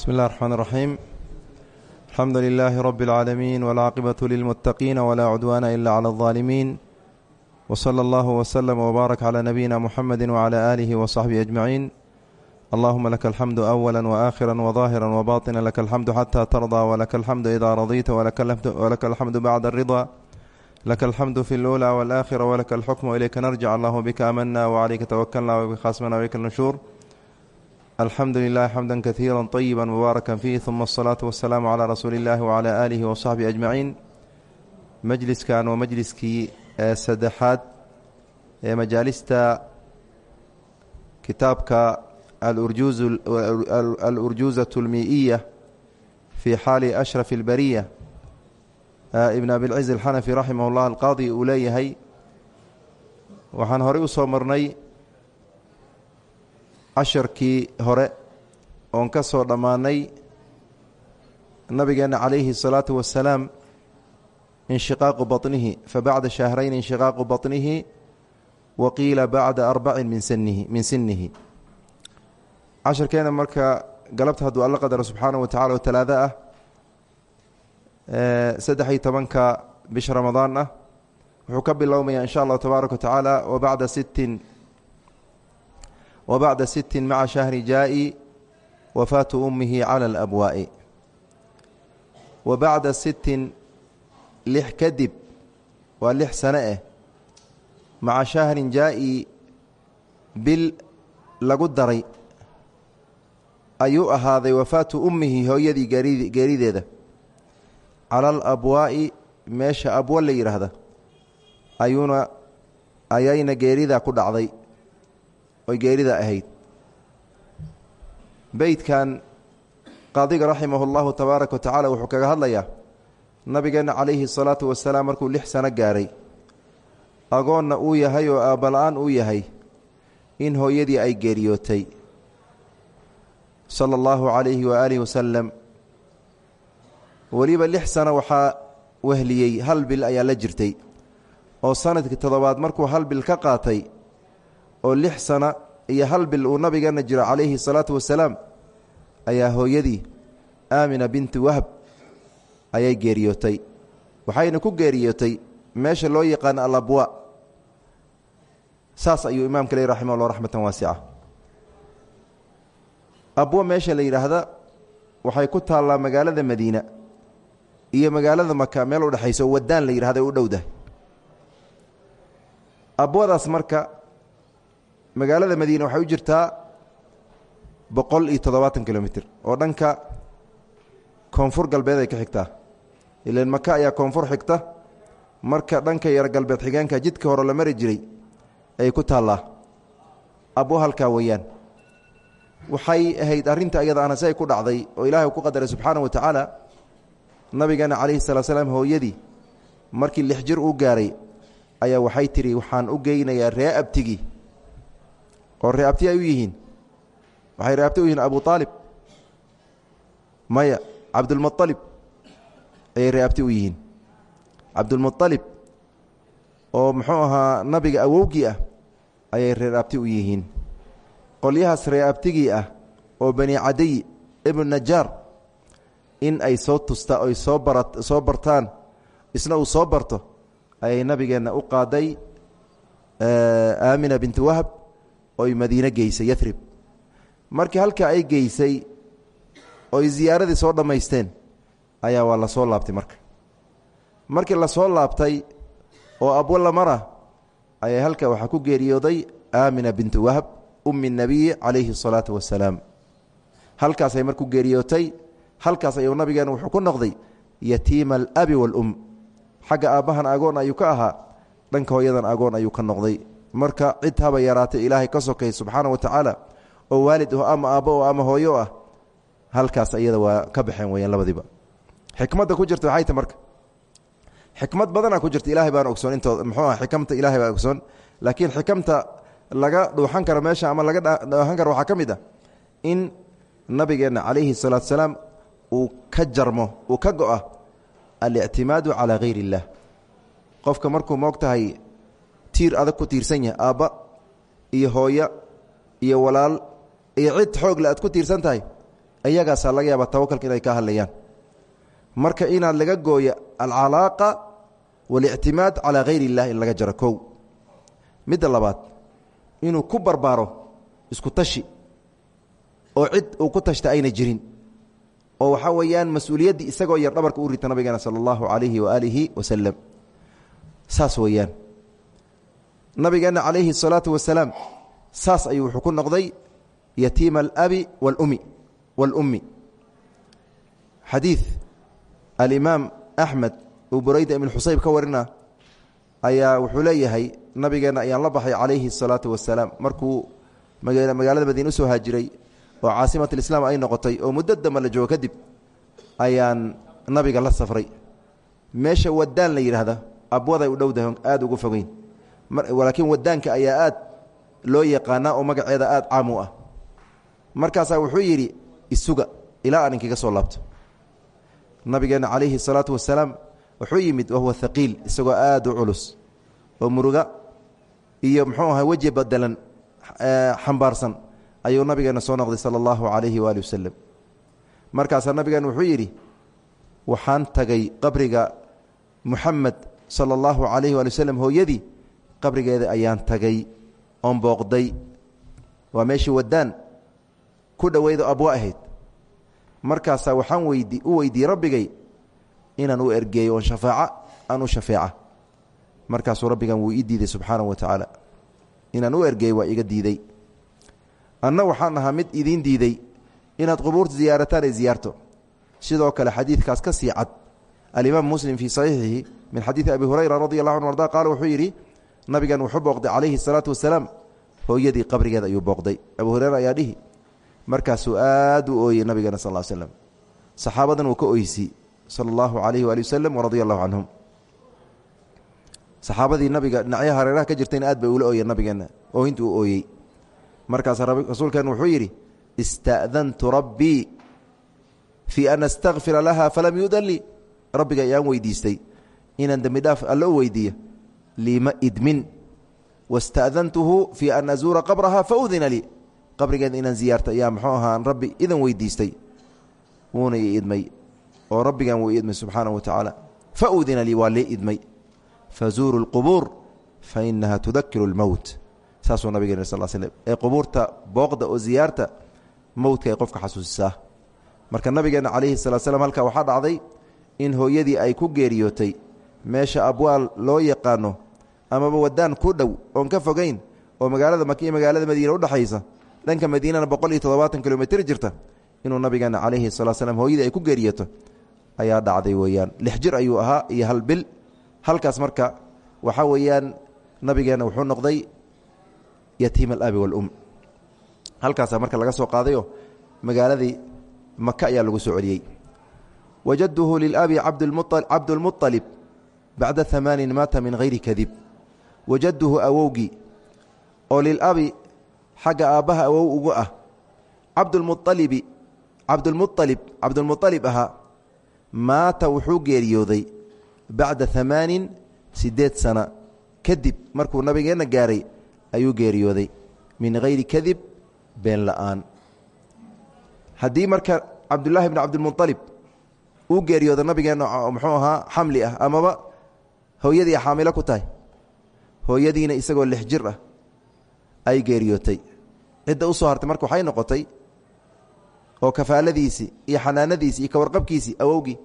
بسم الله الرحمن الرحيم الحمد لله رب العالمين والعاقبة للمتقين ولا عدوان إلا على الظالمين وصلى الله وسلم وبارك على نبينا محمد وعلى آله وصحبه أجمعين اللهم لك الحمد أولا وآخرا وظاهرا وباطنا لك الحمد حتى ترضى ولك الحمد إذا رضيت ولك الحمد بعد الرضا لك الحمد في الأولى والآخرة ولك الحكم وإليك نرجع الله بك أمنا وعليك توكلنا وبك خاصمنا وإليك النشور الحمد لله حمدا كثيرا طيبا مباركا فيه ثم الصلاة والسلام على رسول الله وعلى آله وصحبه أجمعين majliskan waa majliskii saddexaad ee majaalista kitaabka alurjuuzaة اlmii'iya fi xaali ashraf اlbariya ibn abilciz alxanafi raximah اllah alqaadi uu leeyahay waxaan horey u soo marnay casharkii hore oon ka soo dhammaanay nabigeena calayhi الsalaatu wasalaam inshiqaaqu baطnihi fabacda shahrayn inshiqaaqu baطnihi wa qiila bacda arbacin min sinihi min sinihi casharkeena marka galabta hadduu alla qadaro subxaanaه wa tacala oo talaado ah saddex iyo tobanka bisha ramadaan ah wuxuu ka bilowmaya in sha allahu tabaaraka wa tacaala wabacda sittin wbacda sittin maca shahri jaa'i wafaatu ummihi cala alabwaa'i wa bacda sittin lix kadib waa lix sane eh maca shahrin jaa'i bil lagu daray ayuu ahaaday wafaatu ummihi hooyadii geerideeda cala alabwaa'i meesha abwa la yidhaahda ayuuna ayayna geeridaa ku dhacday oy geerida ahayd beydkan qaadiga raximah اllahu tabaaraka wa tacaala wuxuu kaga hadlayaa nabigeenna calayhi الsalaatu wasalaam markuu lix sano gaaray agoonna uu yahay oo aabbala-aan uu yahay in hooyadii ay geeriyootay sala اllahu calayhi waaalihi wasalam weliba lix sano waxaa wehliyey hal bil ayaa la jirtay oo sanadkii toddobaad markuu hal bil ka qaatay oo lix sana iyo hal bil uu nabigeena jiro calayhi salaatu wasalaam ayaa hooyadii aamina binti wahb ayay geeriyootay. Waxayna ku geeriyootay meesha loo yaqaan alabwa. Saas ayuu imaamka ley raximah llah raxmatan waasica abwa meesha la yidhaahda waxay ku taallaa magaalada madiina iyo magaalada maka meel udhexaysa oo wadaan la yidhahda u dhowdahay abwadaas marka magaalada madiina waxay u jirtaa boqol iyo toddobaatan kilomitr oo dhanka koonfur galbeed ay ka xigtaa. Ilan maka ayaa koonfur xigta marka dhanka yar galbeed xigeenka jidka hore la mari jiray ay ku taallaa. Abwo halkaa weeyaan. Waxay ahayd arrinta iyada ana si ay ku dhacday oo ilaahay ku qadaray subxaana wa tacaala nabigeena calayhi salaa slaam hooyadii markii lix jir uu gaaray ayaa waxay tidhi waxaan u geynayaa ree abtigii oo ree abti ay u yihiin waxay ree abti u yihiin abu aalib maya cabdulmualib ayay ree abti u yihiin cabdulmualib oo muxuu ahaa nabiga awowgii ah. Ayay reer abti u yihiin qolyahaas ree abtigii ah. Oo bani cadiy ibnu najaar in ay soo tusta oy soo bara soo bartaan isna uu soo barto ayay nabigeenna u qaaday aamina binti wahb oy madiine geysay yarib markii halka ay geysay oy ziyaaradii soo dhammaysteen ayaa waa la soo laabtay marka. Markii la soo laabtay oo abwalamara ayaa halka waxaa ku geeriyooday amina bintu wahb ummi nebiyi calayhi asalaatu wassalaam. Halkaasay marku geeriyootay halkaas ayuu nabigeena wuxuu ku noqday yatiima alabi waalum xagga aabbahan agoon ayuu ka ahaa dhanka hooyadan agoon ayuu ka noqday marka cid haba yaraatay ilaahay ka sokay subxaana wa tacaala oo waalid ah ama aabbo oo ama hooyo ah halkaas iyada waa ka baxeen weyaan labadiiba. Xikmadda ku jirta waxay ta marka? Xikmad badanaa ku jirta ilahay baan ogsoon intooda muxuu ah xikamta ilahay baa ogsoon laakiin xikamta laga dhuuxan karo meesha ama laga dhuuxan karo waxaa ka mid in nabigeenna calayhi salaatu salaam uu ka jarmo uu ka go-a alictimaadu calaa hayr اllah qofka markuu moog tiir adag ku tiirsan yahay aabba iyo hooyo iyo walaal iyo cid xoogle aad ku tiirsan tahay iyagaasaa laga yaaba tawakalka inay ka hadlayaan. Marka inaad laga gooyo alcalaaqa walictimaad calaa hayr illah in laga jaro kow. Midda labaad inuu ku barbaaro isku tashi oo cid uu ku tashta ayna jirin oo waxaa weeyaan mas'uuliyaddii isagoo yar dhabarka u rita nabigeena sala allahu calayhi waaalihi wasalam saas weeyaan nabigeenna calayhi الsalaatu wasalaam saas ayuu wuxuu ku noqday yatiima alabi walumi wاlummi xadiid alimaam axmed uu burayda ibn xusayb ka warina ayaa wuxuu leeyahay nabigeenna ayaan la baxay calayhi الsalaatu wasalaam markuu magaalada madiine usoo haajiray oo caasimat اlislaam ay noqotay oo muddo damba la joogo kadib ayaan nabiga la safray meesha wadaan la yidhaahda abwaday u dhowdahay aad ugu fogeyn laakiin wadaanka ayaa aad loo yaqaanaa oo magaceeda aad caam u ah. Markaasaa wuxuu yidhi isuga ilaa aan inkaga soo laabto. Nabigeenna calayhi الsalaatu wasalaam wuxuu yimid wahuwa haqiil isagoo aad u culus oo muruga iyo muxuu ahaa weji badelan xambaarsan ayuu nabigeena soo noqday sala allahu calayhi waali wasalam markaasaa nabigeena wuxuu yidhi waxaan tagay qabriga muxamed sala allahu calayhi waali waslem hooyadii qabrigeeda ayaan tagay oon booqday. Waa meeshii wadaan ku dhoweydo abwa ahayd. Markaasaa waxaan weydi u weydiiyey rabbigay inaan u ergeeyo oon shafaaca aan shafeeca. Markaasuu rabbigan wuu ii diiday subxaanahu wa tacaala. Inaan u ergeeyo waa iga diiday. Anna waxaan ahaa mid idiin diiday inaad qubuurta ziyaarataan ay ziyaarto. Sidoo kale xadiidkaas ka sii cad. Alimaam muslim fii saxiixihi min xadiidi abi hurayra radi allahu anu arda qaala wuxuu yidhi nabigan wuxuu booqday calayhi salaatu wasalaam. Hooyadii qabrigeeda ayuu booqday. Abu hureyra ayaa dhihi markaasuu aad u ooyey nabigeena sal l slam saxaabadan uu ka oysi sala allahu calayhi waali wasalam waradia allahu canhum saxaabadii nabiga dhinacyaha hareeraha ka jirtayna aad bay ula ooyeen nabigeenna. Oohinta uu ooyey. Markaas rasuulkeen wuxuu yidhi ista'dantu rabbii fii an astakfira laha falam yudan lii rabbiga ayaan weydiistay inaan dembi dhaaf alla u weydiiyo liima idmin. Wasta'dantuhu fii an azuura qabraha faudina lii qabrigeeda inaan ziyaarta ayaa muxuu ahaa? Rabbi idan weydiistay. Wuuna ii idmay oo rabbigan wuu idmay subxaanahu wa tacaala. Faudina lii waa lii idmay. Fazuuru اlqubuur fainaha tudakiru اlmowt saasuu nabigeen sal slm ee qubuurta booqda oo ziyaarta mowdka ay qofka xasuusisaa. Marka nabigeena calayhi salaa slam halkaa waxaa dhacday in hooyadii ay ku geeriyootay meesha abwaal loo yaqaano amaba wadaan ku dhow oon ka fogeyn oo magaalada maka iyo magaalada madiina udhexaysa dhanka madiinana boqol iyo jirta inuu nabigeena calayhi salaa slam hooyadii ay ku geeriyooto ayaa dhacday weeyaan. Lix jir ayuu ahaa iyo hal bil. Halkaas marka waxaa weeyaan nabigeena wuxuu noqday yatiim alabi wاlum halkaasaa marka laga soo qaadayo magaaladii maka ayaa lagu soo celiyey. Wajaduhu lilabi cabdulmuطalib bacda amaanin maata min hayri kadib wajaduhu awowgii oo lilabi xagga aabbaha awow ugu ah cabdulmualibi cabdulmualib cabdulmuطalib ahaa maata wuxuu geeriyooday bacda amaanin sideed sana. Kadib markuu nabigeenna gaaray ayuu geeriyooday. Min hayri kadib been la'aan. Haddii marka cabdullaahi bn cabdilmualib uu geeriyooda nabigeenna muxuu ahaa xamli ah amaba hooyadii xaamilo ku tahay hooyadiina isagoo lix jir ah ay geeriyootay. Cidda u soo hartay marka waxay noqotay oo kafaaladiisii iyo xanaanadiisii iyo kawarqabkiisii awowgii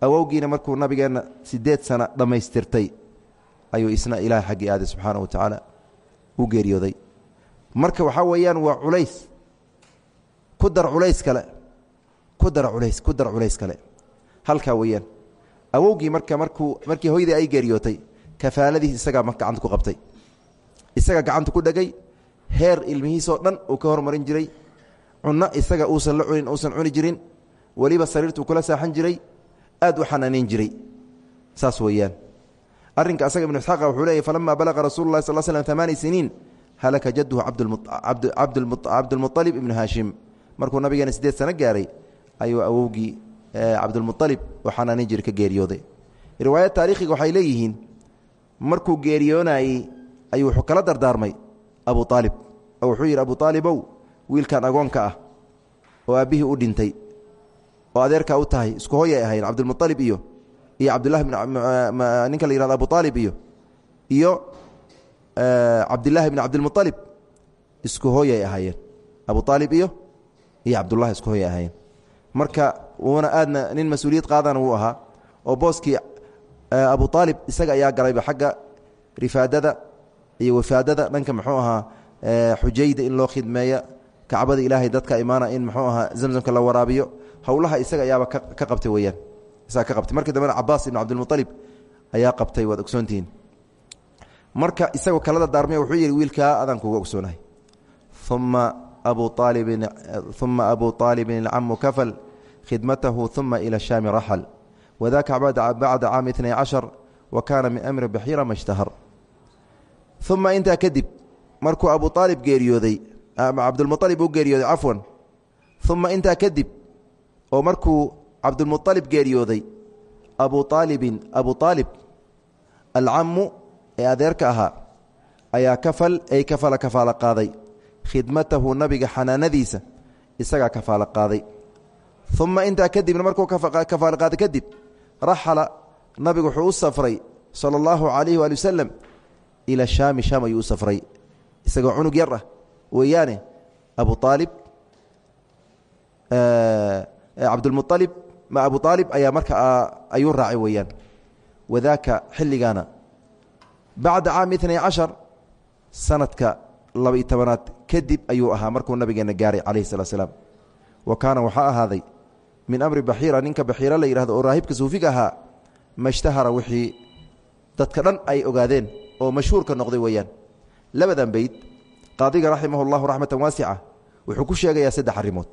awowgiina markuu nabigeenna sideed sana dhammaystirtay ayuu isna ilaah xaggii aaday subxaana wa tacaala u geeriyooday. Marka waxaa weeyaan waa culays. Ku dar culays kale. Ku dar culays ku dar culays kale. Halkaa weeyaan. Awowgii marka markuu markii hooyadii ay geeriyootay kafaaladiis isagaa ma gacanta ku qabtay. Isaga gacanta ku dhegay heer ilmihiisoo dhan uu ka hormarin jiray. Cunno isaga uusan la cunin uusan cuni jirin. Weliba sariirtuu kula saaxan jiray aad u xanaanayn jiray. Saas weeyaan. Arrinka asaga ibnu isxaaqa wuxuu leeyay falama balaqa rasuulu lahi sal slm amaani siniin halaka jadduhu cabdulmualib ibnu haashim. Markuu nabigeena sideed sano gaaray ayuu awowgii cabdulmualib oo xanaanin jiray ka geeriyooday. Riwaayad taariikhiga waxay leeyihiin markuu geeriyoonayey ayuu wuxuu kala dardaarmay abu aalib oo wuxuu yidhi abu aalibow wiilkan agoonka ah oo aabbihii u dhintay oo adeerkaa u tahay isku hoyay ahayn cabdilmualib iyo iyo cabdillahi ninka la yihahdo abu aalib iyo iyo cabdillaahi bn cabdilmualib isku hooyay ahaayeen. Abu aalib iyo iyo cabdullahi isku hooyay ahaayeen. Marka wuuna aadna nin mas'uuliyad qaadana wuu ahaa oo booskii abu aalib isaga ayaa galayba xagga rifaadada iyo wafaadada. Dhanka muxuu ahaa xujayda in loo khidmeeya kacbada ilaahay dadka imaana in muxuu ahaa zamzamka la waraabiyo. Howlaha isaga ayaaba ka qabtay weyaan isaga ka qabtay. Markii dambena cabaas ibn cabdilmualib ayaa qabtay waad ogsoontihiin marka isagoo kalada daarmay wuxuu yidhi wiilkaa adaan kuga ogsoonahay uma abu aalibin uma abu aalibin alcamu kafal khidmatahu uma ila shaami raxal wadaka bacda caami itnay cashar wa kaana min amri baxiira ma ishtahar uma intaa kadib markuu abu aalib geeriyooday cabdulmualib uu geeriyooday cafwan uma intaa kadib oo markuu cabdulmualib geeriyooday abu aalibin abu aalib alcamu ee adeerka ahaa ayaa kafal ay kafala kafaalo qaaday khidmatahu nabiga xanaanadiisa isagaa kafaalo qaaday uma intaa kadibna markuu kafaalo qaaday raxala nabigu wuxuu u safray sala allahu calayhi waali wasalam ila shaami shaam ayuu u safray. Isagoo cunug yar ah weeyaane abu aalib cabdulmualib ma abu aalib ayaa marka ayuu raacay weeyaan. Wadaaka xilligaana bacda caami itnay cashar sanadka laba-iyo tobanaad kadib ayuu ahaa markuu nabigeena gaaray calayhi salaa slaam wa kaana waxaa ahaaday min amri baxiira ninka baxiira la yidhahdo oo raahibka suufiga ahaa mashtahara wixii dadka dhan ay ogaadeen oo mashhuurka noqday weeyaan. Labadan beyd qaadiga raximah اllahu raxmatan waasica wuxuu ku sheegayaa saddex arrimood.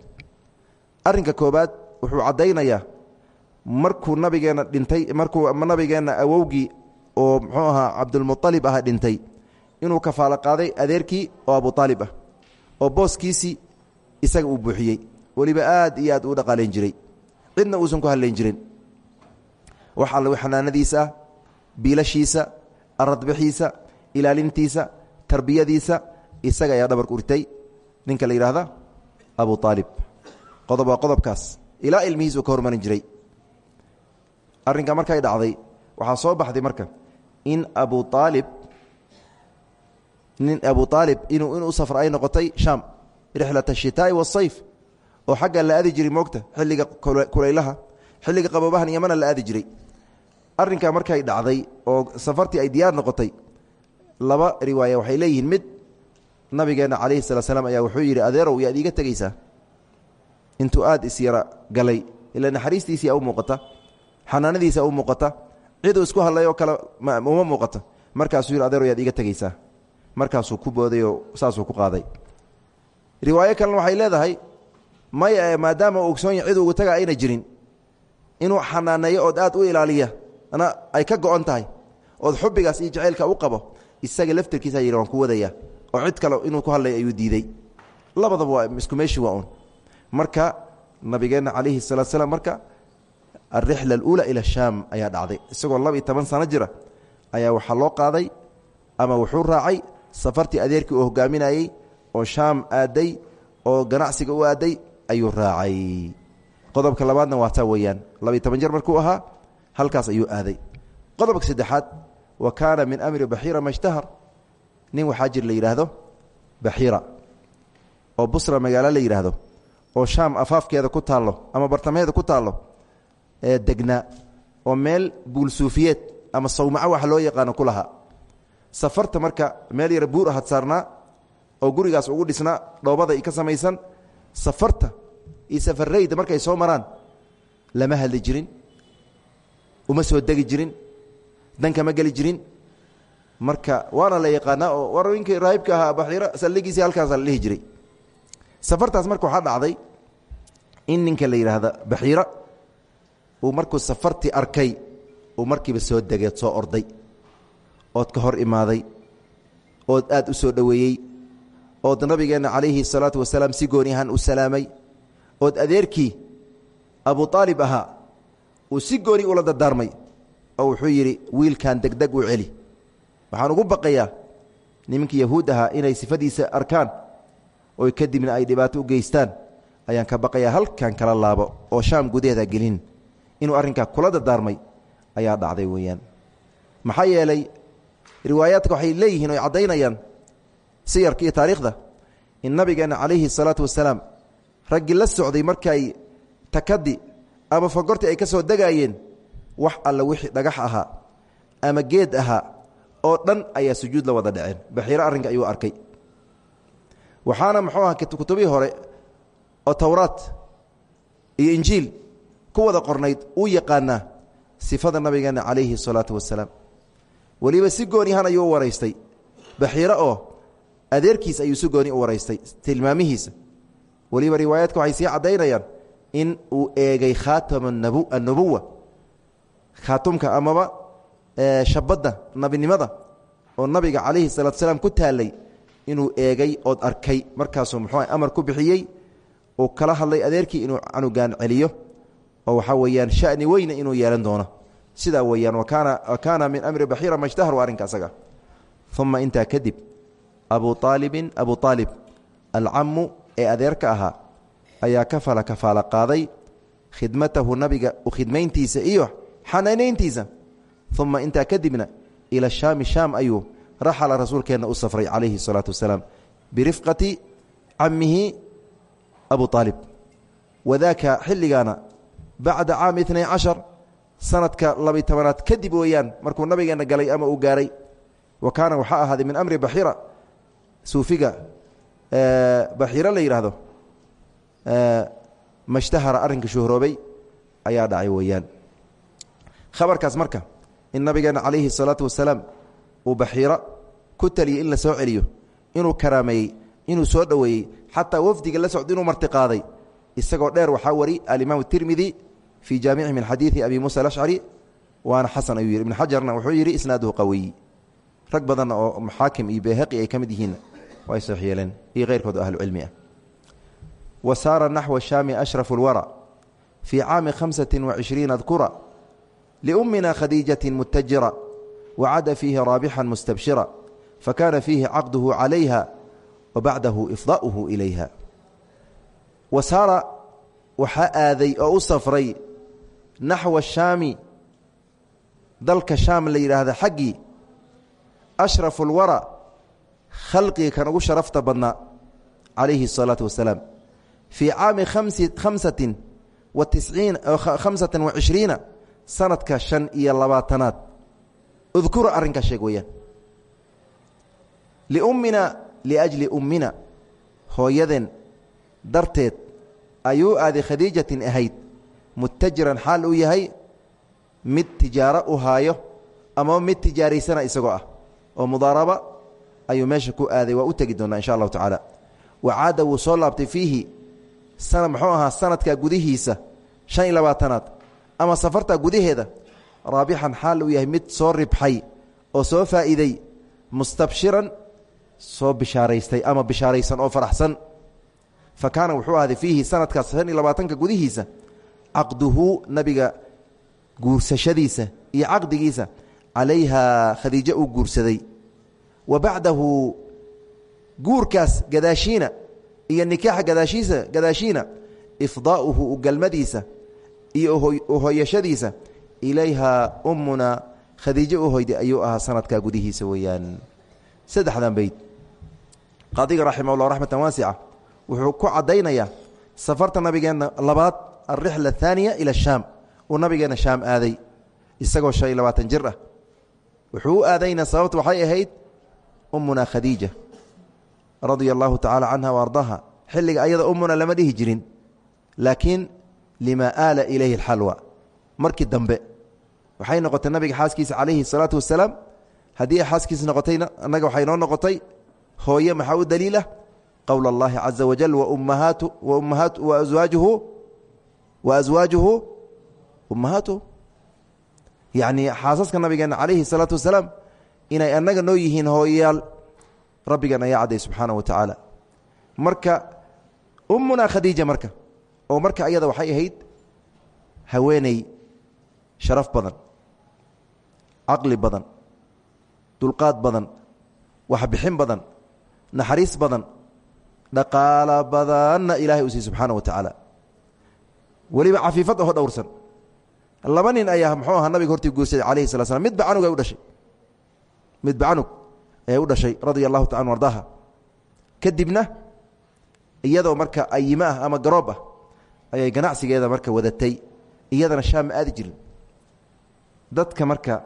Arrinka koobaad wuxuu caddaynayaa markuu nabigeenna dhintay markuu nabigeenna awowgii oo muxuu ahaa cabdulmualib aha dhintay inuu kafaalo qaaday adeerkii oo abu aalib ah oo booskiisii isaga uu buuxiyey weliba aad iyo aad uu dhaqaalayn jiray. Cidna uusan ku hadlayn jirin. Wax alla xanaanadiisa ah biilashiisa aradbixiisa ilaalintiisa tarbiyadiisa isaga ayaa dhabarka urtay. Ninka la yidhaahda abu aalib qodob waa qodobkaas. Ilaa ilmihiis uu ka hormarin jiray. Arrinka markay dhacday waxaa soo baxday marka in abu aalib nin abu aalib inuu inuu safr ay noqotay shaam. Rixlat ashitaa'i waasayf oo xagga la aadi jiray moogta xilliga kulaylaha xilliga qaboobahan yamana la aadi jiray. Arrinkaa markay dhacday oo safartii ay diyaar noqotay laba riwaaya waxay leeyihiin mid nabigeenna calayhi salaa slam ayaa wuxuu yidhi adeerow yaad iiga tegeysaa intuu aad isyara galay ila naxariistiisia u muuqata xanaanadiisa u muuqata ciduu isku hadlayoo kale uma muuqata. Markaasuu yidhi adeerow yaad iiga tegeysaa markaasuu ku boodayoo saasuu ku qaaday. Riwaayo kalena waxay leedahay maya maadaama uu ogsoon cid ugu taga ayna jirin. Inuu xanaaneeyo ood aad u ilaaliya. Na ay ka go-on tahay. Ood xubbigaas iyo jacaylka u qabo isaga laftarkiisa yidhi ku wadaya. Oo cid kale inuu ku hadlay ayuu diiday. Labadaba waa isku meeshi waa un marka nabigeenna calayhi salatu slam marka alrixla aluula ila shaam ayaa dhacday. Isagoo laba iyo toban sano jira ayaa waxaa loo qaaday ama wuxuu raacay safartii adeerkii uu hogaaminayey oo shaam aaday oo ganacsiga u aaday ayuu raacay. Qodobka labaadna waa taa weeyaan. Labaiy toban jer markuu ahaa halkaas ayuu aaday. Qodobka saddexaad wa kaana min amri baxiira mashtahar. Nin waxaa jir la yidhaahdo baxiira. Oo busra magaalo la yidhaahdo oo shaam afaafkeeda ku taallo ama bartamaheeda ku taallo. Ee degnaa oo meel buulsuufiyeed ama sawmaco waxa loo yaqaano ku lahaa. Safarta marka meel yara buur ahad saarnaa oo gurigaas ugu dhisnaa dhoobada ka samaysan safarta iyo safarayda markay soo maraan lama hadli jirin uma soo degi jirin dankama geli jirin. Marka waana la yaqaanaa oo war ninkii raahibka ahaa baxiiro saldhigiisii halkaasa la dhihi jiray. Safartaas marka waxaa dhacday in ninka la yidhaahda baxiira uu markuu safartii arkay uu markiiba soo degeed soo orday. Ood ka hor imaaday ood aad u soo dhoweeyey ood nabigeenna calayhi salaatu wasalaam si gooni ahaan u salaamay ood adeerkii abu aalib ahaa uu si gooni ula dardaarmay oo wuxuu yidhi wiilkan degdeg u celi. Waxaan ugu baqayaa nimankii yahuud ahaa inay sifadiisa arkaan oy kadibna ay dhibaato u geystaan. Ayaan ka baqayaa halkan kala laabo oo shaam gudaheeda gelin. Inuu arrinkaa kula dardaarmay ayaa dhacday weeyaan. Maxaa yeelay riwaayaadka waxay leeyihiin oy caddaynayaan siyarka iyo taariikhda in nabigeenna calayhi salaatu wasalaam raggii la socday markay takadi ama fogorti ay ka soo degaayeen wax alla wixii dhagax ahaa ama geed ahaa oo dhan ayaa sujuud la wada dhaceen. Baxiiro arrinka ayuu arkay. Waxaana muxuu aha kutubihii hore oo towraat iyo injiil ku wada qornayd uu yaqaanaa sifada nabigeenna calayhi salaatu wasalaam weliba si goonihan ayuu u waraystay. Baxiiro oo adeerkiis ayuu si gooni u waraystay. Tilmaamihiisa weliba riwaayaadka waxay sii caddaynayaan in uu eegay khaatama annubuwa khaatumka amaba shabadda nabinimada oo nabiga calayhi salatu salaam ku taalay inuu eegay ood arkay. Markaasuu muxuu amar ku bixiyey uu kala hadlay adeerkii inuu canugaan celiyo oo waxaa weeyaan shani weyna inuu yeelan doono. Sidaa weeyaan wa kaana min amri baxiira mashtahru arrinka asaga. Uma intaa kadib abu aalibin abu aalib alcammu ee adeerka ahaa ayaa kafala kafaala qaaday khidmatahu nabiga khidmayntiisa iyo xanaanayntiisa uma intaa kadibna ila shaami shaam ayuu raxala rasuulkeenna u safray calayhi salaatu wasalaam birifqati cammihi abu aalib wadaaka xilligaana bacda caami itnay cashar sanadka labiy tobanaad kadib weeyaan markuu nabigeenna galay ama uu gaaray. Wa kaana waxaa ahaaday min amri baxiira suufiga baxiiro la yidhaahdo mashtahara arrinka shuhroobay ayaa dhacay weeyaan. Khabarkaas marka in nabigeenna calayhi salaatu wasalaam uu baxiiro ku taliyey in la soo celiyo inuu karaameeyey inuu soo dhoweeyey xataa wafdiga la socda inuu martiqaaday isagoo dheer waxaa wari alimaam tirmidi fii jaamici min xadiidi abi muusa alashcari waana xasan ayuu yihi ibn xajarna wuxuu yidhi isnaaduhu qawiyi rag badanna oo maxaakim iyo beehaqi ay ka way sax yeeleen iyo keyrkood oo ahlucilmi ah wa saara naxwa shaami ashrafu اlwara fii caami khamsati wacishriina dkura liummina khadiijati mutajira wacada fiihi raabixan mustabshira fakana fiihi caqduhu calayha wa bacdahu ifdaa'uhu ilayha wa saara waxaa aaday oo u safray naxwa shaami dalka shaam la yidhaahda xaggii ashrafu اlwara khalqiga kan ugu sharafta badnaa calayhi الsalaatu wasalaam. Fii caami khamsatin wa tisciin khamsatan wa cishriina sanadka shan iyo labaatanaad. Udkura arrinkaa sheeg weeyaan. Liummina liajli ummina hooyadeen darteed ayuu aaday khadiijatin ahayd. Mutajiran xaal uu yahay mid tijaaro u haayo ama mid tijaaraysana isagoo ah oo mudaaraba ayuu meesha ku aaday waa u tegi doonaa insha allahu tacaala. Wacaada wuu soo laabtay fiihi muxuu ahaa sanadka gudihiisa shan iyo labaatanaad ama safarta gudaheeda raabixan xaal uu yahay mid soo ribxay oo soo faa'iiday mustabshiran soo bishaaraystay ama bishaaraysan oo faraxsan. Fa kaana wuxuu ahday fiihi sanadkaas shan iyo labaatanka gudihiisa caqduhu nabiga guursashadiisa iyo caqdigiisa calayha khadiijo uu guursaday wa bacdahu guurkaas gadaashiina iyo nikaaxa gadaashiisa gadaashiina ifdaa'uhu ugalmadiisa iyo uhoyashadiisa ilayha ummuna khadiijo u hoyday ayuu ahaa sanadkaa gudihiisa weeyaan. Saddexdan beyd qaadiga raximah ullah raxmatan waasica wuxuu ku caddaynayaa safarta nabigeenna labaad alrixla athaaniya ila ashaam uu nabigeenna shaam aaday isagoo shan iyo labaatan jir ah. Wuxuu u aadayna ummuna khadiija radia allahu tacaala canha wa ardaaha xilliga ayada ummuna lama dhihi jirin. Laakiin lima aala ilayhi alxalwa markii dambe waxay noqotay nabiga xaaskiisa calayhi salaatu wasalaam. Haddii xaaskiisa noqotayna annaga waxay noo noqotay hooye maxaa u daliilah? Qowl اllahi caza wajal wa aswaajuhu ummahaatuhu yacni xaasaska nabigeena calayhi salaatu wasalaam inay annaga noo yihiin hooyayaal rabbigan ayaa cadday subxaana wa tacaala. Marka ummuna khadiija marka oo marka ayada waxay ahayd haweeney sharaf badan caqli badan dulqaad badan waxbixin badan naxariis badan dhaqaala badanna ilahay uu siiy subxaana wa tacaala. Weliba cafiifad aho dhowrsan. Laba nin ayaa muxuu ahaa nabiga hortii guursaday calayhi sala slam midba canug ay u dhashay midba canug ayay u dhashay radia allahu taala an kadibna iyadoo marka ayime ama garoob ah ayay ganacsigeeda marka wadatay iyadana shaam ma jirin. Dadka marka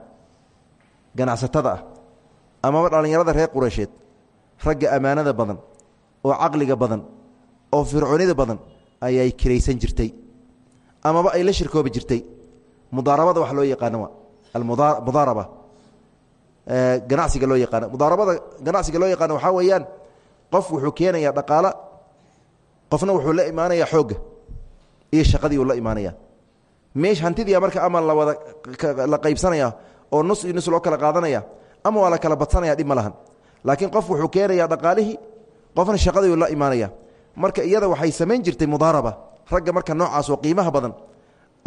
ganacsatada ah amaba dhallinyarada reer qureysheed ragga ammaanada badan oo caqliga badan oo fircoonida badan ayay kiraysan jirtay amaba ay la shirkoobi jirtay. Mudaarabada wax loo yaqaano waa almudaaraba ganacsiga loo yaqaano. Mudaarabada ganacsiga loo yaqaano waxaa weeyaan qof wuxuu keenayaa dhaqaala qofna wuxuu la imaanayaa xoogga iyo shaqadii uu la imaanaya meesh hantidia marka ama lawada la qaybsanaya oo nus iyo nus loo kala qaadanaya ama waa la kala badsanaya dhib ma lahan. Laakiin qof wuxuu keenayaa dhaqaalihii qofna shaqadii uu la imaanaya marka iyada waxay samayn jirtay mudaaraba ragga marka noocaas oo qiimaha badan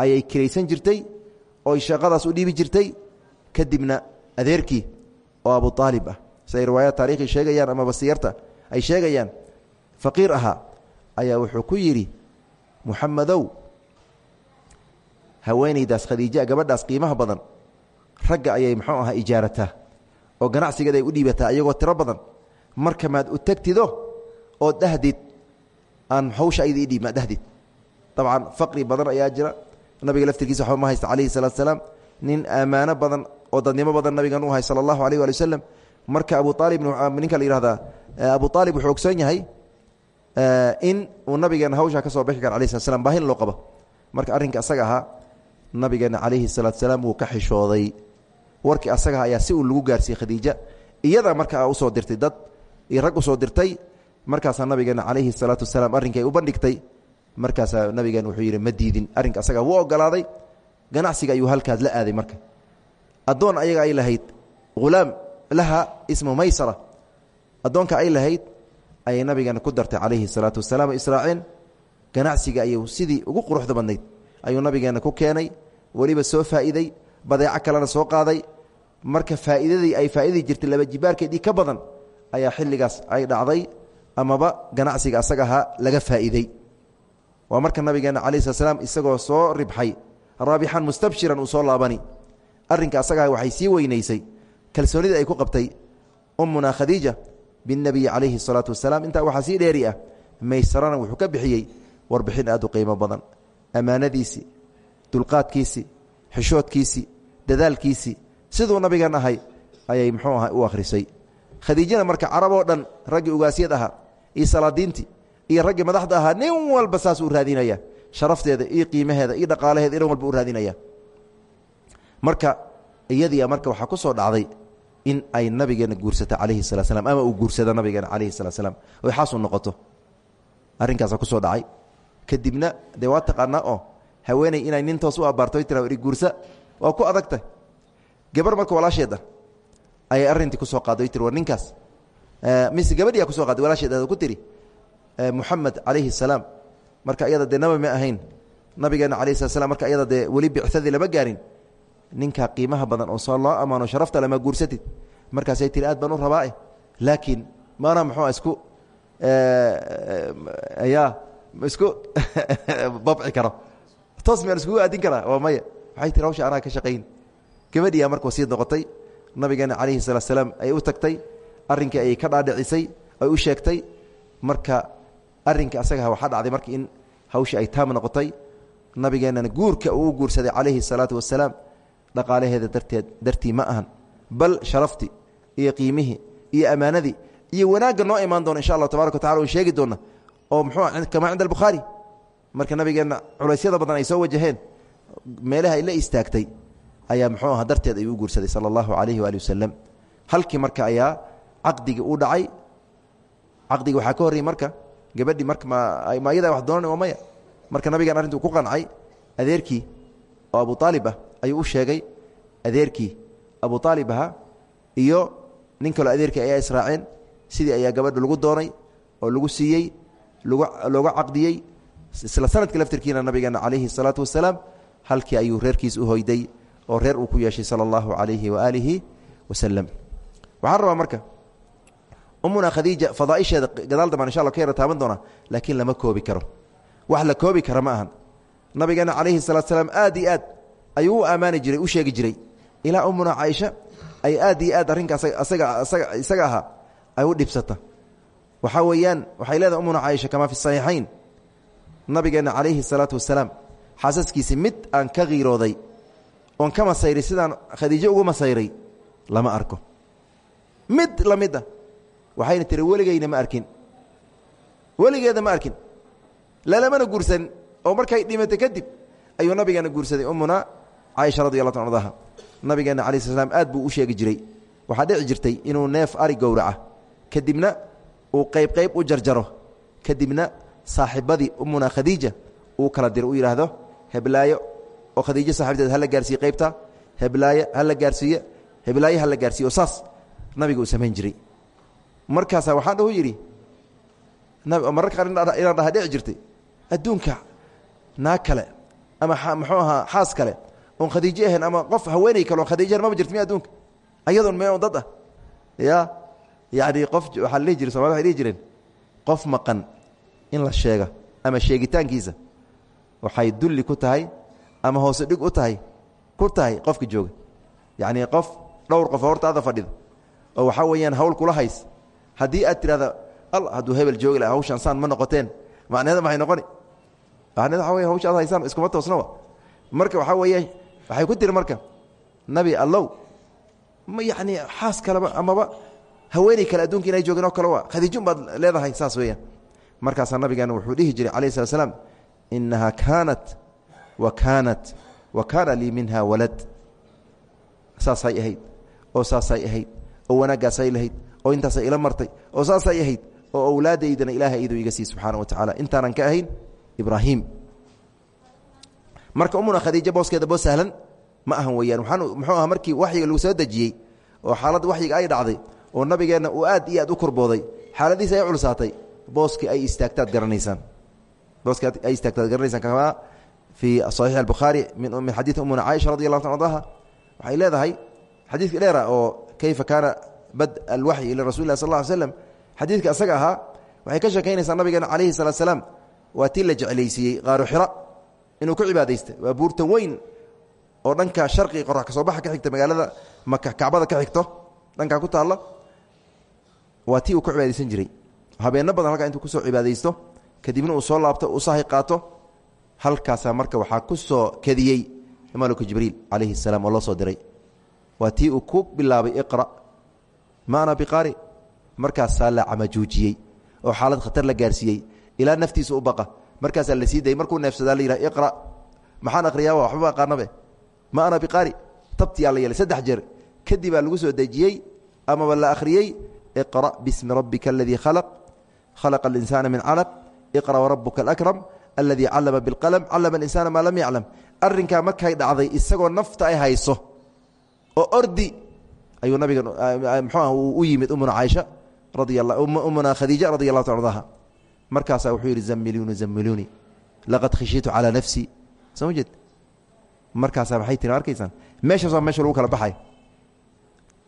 ayay kiraysan jirtay oy shaqadaas u dhiibi jirtay kadibna adeerkii oo abu aalib ah. Siay riwaayad taarikhi sheegayaan ama basiyarta ay sheegayaan faqiir ahaa ayaa wuxuu ku yidhi muxamedow haweenaydaas khadiija gabadhaas qiimaha badan ragga ayay muxuu ahaa ijaarataa oo ganacsigeeda ay u dhiibataa iyagoo tiro badan. Marka maad u tegtido oo dhahdid aan hawsha ayda idhiib maad dhahdid dabcan faqri badan ayaa jira. Nabiga laftirkiisa waxba ma haysta calayhi salaatu salaam. Nin ammaano badan oo dadnimo badan nabigan u hay sala allahu waali wasalam marka abu aalib ninka la yihahdaa abu aalib wuxuu ogsoon yahay in uu nabigeena hawshaa ka soo bixi kara alayh slat slam loo qabo. Marka arrinka asaga ahaa nabigeena calayhi salaatu salaam wuu ka xishooday. Warkii asagaha ayaa si uu lagu gaarsiiyey khadiija. Iyada markaa u soo dirtay dad iyo rag u soo dirtay markaasaa nabigeena calayhi salaatu wasalaam arrinkii u bandhigtay. Markaasaa nabigeena wuxuu yidhi ma arrinka asaga wuu ogolaaday. Ganacsiga ayuu halkaas la aaday marka addoon ayaga ay lahayd hulaam laha ismu maysara. Addoonka ay lahayd ayay nabigeena ku dartay calayhi salaatu wasalaam israaceen ganacsiga ayuu sidii ugu quruxda badnayd. Ayuu nabigeena ku keenay weliba soo faa'iiday badeeco kalena soo qaaday. Marka faa'iidadii ay faa'idii jirtay laba jibaarkeedii ka badan ayaa xilligaas ay dhacday amaba ganacsiga asaga ahaa laga faa'iidey waa marka nabigeena calayi slat slam isagoo soo ribxay raabixan mustabshiran uu soo laabani arrinka asagaha waxay sii weynaysay kalsoonida ay ku qabtay ummuna khadiija binnebiyi calayhi الsalaatu wasalaam intaa waxaa sii dheeri ah maysarana wuxuu ka bixiyey warbixin aad u qiimo badan. Ammaanadiisii dulqaadkiisii xishoodkiisii dadaalkiisii siduu nabigan ahay ayay muxuu aha u akhrisay. Khadiijana marka carab oo dhan raggii ugaasyad ahaa iyo salaadiintii iyo raggii madaxda ahaa nin walba saas u raadinaya. Sharafteeda iyo qiimaheeda iyo dhaqaalaheeda inan walba u raadinaya marka iyadiia marka waxaa ku soo dhacday in ay nabigeena guursato calayhi salaa slam ama uu guursado nabigeena calayhi salaa slam oy xaasu noqoto. Arrinkaasaa ku soo dhacay. Kadibna dee waa oo haweeney inay nin toos u abaarto tira guursa waa ku adagtah gabar marka walaasheeda ayay arrintii ku soo qaada tir war ninkaas mise gabadhiyaa ku soo qaaday? Walaasheed ku tiri muxamed calayhi salaam marka iyada dee nabi ma ahayn. Nabigeena calayhi slat slam marka iyada dee weli bicadii lama gaarin ninkaa qiimaha badan oo soo loo ammaano sharafta lama guursatid. Markaasay tiri aad baan u rabaae. Laakiin maana muxuu isku ya isku babci karo. Toos miyaan iskugu aadin karaa? Waa maya. Waxay tiri hawsha anaa ka shaqayn. Gabadhiyaa marka wasiid noqotay nabigeena calayhi salaat salaam ayay u tagtay arrinkii ayay ka dhaadhicisay ay u sheegtay. Marka arrinka asagaha waxaa dhacday marka in hawshii ay taam noqotay nabigeennana guurka uu guursaday calayhi salaatu wasalaam dhaqaalaheeda darteed dartii ma ahan. Bal sharaftii iyo qiimihii iyo ammaanadii iyo wanaagga noo imaan doona insha allah tabarak wa tacala sheegi doona oo muxuu kamaa cinda albukhaari marka nabigeenna culaysyada badan ay soo wajaheen meelaha ay la istaagtay ayaa muxuu aha darteed ayuu u guursaday sala allahu calayhi waali halkii marka ayaa caqdigii u dhacay. Caqdigi waxaa ka marka gabadhii marka ma iyada wax doonan waa maya. Marka nabigan arrintuu ku qancay adeerkii oo abu aalib ah ayuu u sheegay adeerkii abu aalib ahaa iyo nin kaloo adeerkii ayaa israaceen sidii ayaa gabadha lagu doonay oo lagu siiyey looga caqdiyey isla sanadka laftirkiina nabigeena calayhi الsalaatu wasalaam halkii ayuu reerkiis u hoyday oo reer uu ku yeeshay sala allahu calayhi waaalihi wasalam waxaan rabaa marka umuna khadiija fadaaisheeda gadaal dambaan insha alla ka yara taaban doonaa laakiin lama koobi karo. Wax la koobi kara ma ahan. Nabigeena calayhi salaatu salaam aad aad ayuu u ammaani jiray u sheegi jiray. Ilaa umuna caaisha ay aad iyo aad arrinka isaga ahaa ay u dhibsata. Waxaa weeyaan waxay leedahay umuna caaisha kamaa fi saxiixayn. Nabigeenna calayhi salaatu wasalaam xaasaskiisii mid aan ka kiirooday oon ka masayray sidaan khadiijo ugu masayray lama arko. Mid la mid ah waxayna tiri weligeyna ma arkin. Weligeeda ma arkin. Lalamana guursan. Oo markay dhimatay kadib ayuu nabigeena guursaday umuna caaisha radi allah ta ardaha nabigeena cala sl slam aad buu u sheegi jiray. Waxaa dhici jirtay inuu neef ari gowraca kadibna uu qayb qayb u jarjaro. Kadibna saaxibadii umuna khadiija uu kala diro u yidhaahdo heblaayo. Oo khadiijo saaxibteed hala gaarsiiye qaybta. Heblaayo hala gaarsiiye. Heblaayo hala gaarsiiye. Oo saas nabiga uu samayn jiray. Markaasaa waxaan dhahu yidhi mararka qaar inaan dhaha dhici jirtay adduunka naag kale ama muxuu ahaa xaas kale oon khadiijo ahayn ama qof haweeney kale oon khadiijo ahayn maba jirto mi adduunka? Ayadoon mee on dad ah. Ya yacni qof waxaa la dhihi jiray somali waxay dhihi jireen qof maqan in la sheega ama sheegitaankiisa waxay dulli ku tahay ama hoose dhig u tahay ku tahay qofka jooga. Yacnii qof dhowr qof hortaada fadhida oo waxaa weeyaan hawl kula hays. Haddii aad tidhahda al hadduu hebel joogi laha hawshaan saan ma noqoteen. Macneeda maxay noqoni? Macneeda waxa wey hawsha ad haysaan iskuma toosnawa marka waxaa weeye waxay ku tiri marka nabi allow. Ma yacni xaas kaleba amaba haweeney kale adduunka inay joogeen oo kale waa. Khadiijun leedahay saas weeyaan. Markaasaa nabigeena wuxuu dhihi jiray calayh slat slam inahaa kaanat wa kaanat wa kaana lii minha walad. Saasay ahayd oo saasay ahayd oo wanaaggaasay lahayd oo intaasay ila martay oo saasay ahayd oo owlaadaydana ilaahay iduu iga sii subxaana wa tacaala. Intaanan ka ahayn ibraahim marka umuna khadiija booskeeda boos sahlan ma ahan waxaan muxuu aha markii waxyiga lagu soo dejiyey oo xaaladda waxyiga ay dhacday oo nabigeenna uu aad iyo aad u korbooday xaaladiisa ay culsaatay booskii ay istaagtaad garanaysaan. Booskii ay istaagtaad garanaysaan kamaa fii saxiix albukhaari min xadiidi umuna caaisha radi allahu ta ardaha waxay leedahay xadiidka dheera oo kayfa kaana bad alwaxyi ila rasul lah sal lla ly slam xadiidka asaga ahaa waxay ka sheekaynaysaa nabigeena calayhi salaat salaam waa tii la jeclaysiiyey qaaru xira inuu ku cibaadaysta. Waa buurta weyn oo dhanka sharqi qorax ka soo baxa ka xigta magaalada maka kacbada ka xigto dhankaa ku taalla waa tii uu ku cibaadaysan jiray. Habeenno badan halkaa intuu ku soo cibaadaysto kadibna uu soo laabto uu sahay qaato halkaasaa marka waxaa ku soo kadiyey malku jibriil calayhi salaam oo soo diray. Waa tii uu ku bilaabay iqra ma ana biqaari markaasaa la oo xaalad khatar la gaarsiiyey ilaa naftiisa u baqa markaasaa la sii dayey markuu neefsadaa la yidhah iqra maxaan akhriyaa waxbaba aqaanabe ma ana biqaari. Tabtiyaa la yeelay saddex jeer. Kadib baa lagu soo dejiyey amaba la akhriyey iqra bismi rabbika aladii khalaq. Khalaqa alinsaana min calaq. Iqra warabuka alakram aladii callama bilqalm callama alinsaana maa lam yaclam. Arrinkaa markay dhacday isagoo nafta ay hayso. Oo ordi ayuu nabiga mxuu ah u yimid umuna caaisha radi umuna khadiija radi allahu ta ardaha markaasaa wuxuu yidhi zamiluuni zamiluuni laqad khashiitu calaa nafsii soo ma jeed? Markaasaa maxay tiri arkaysaan? Meeshaas waa meesha lagu kala baxay.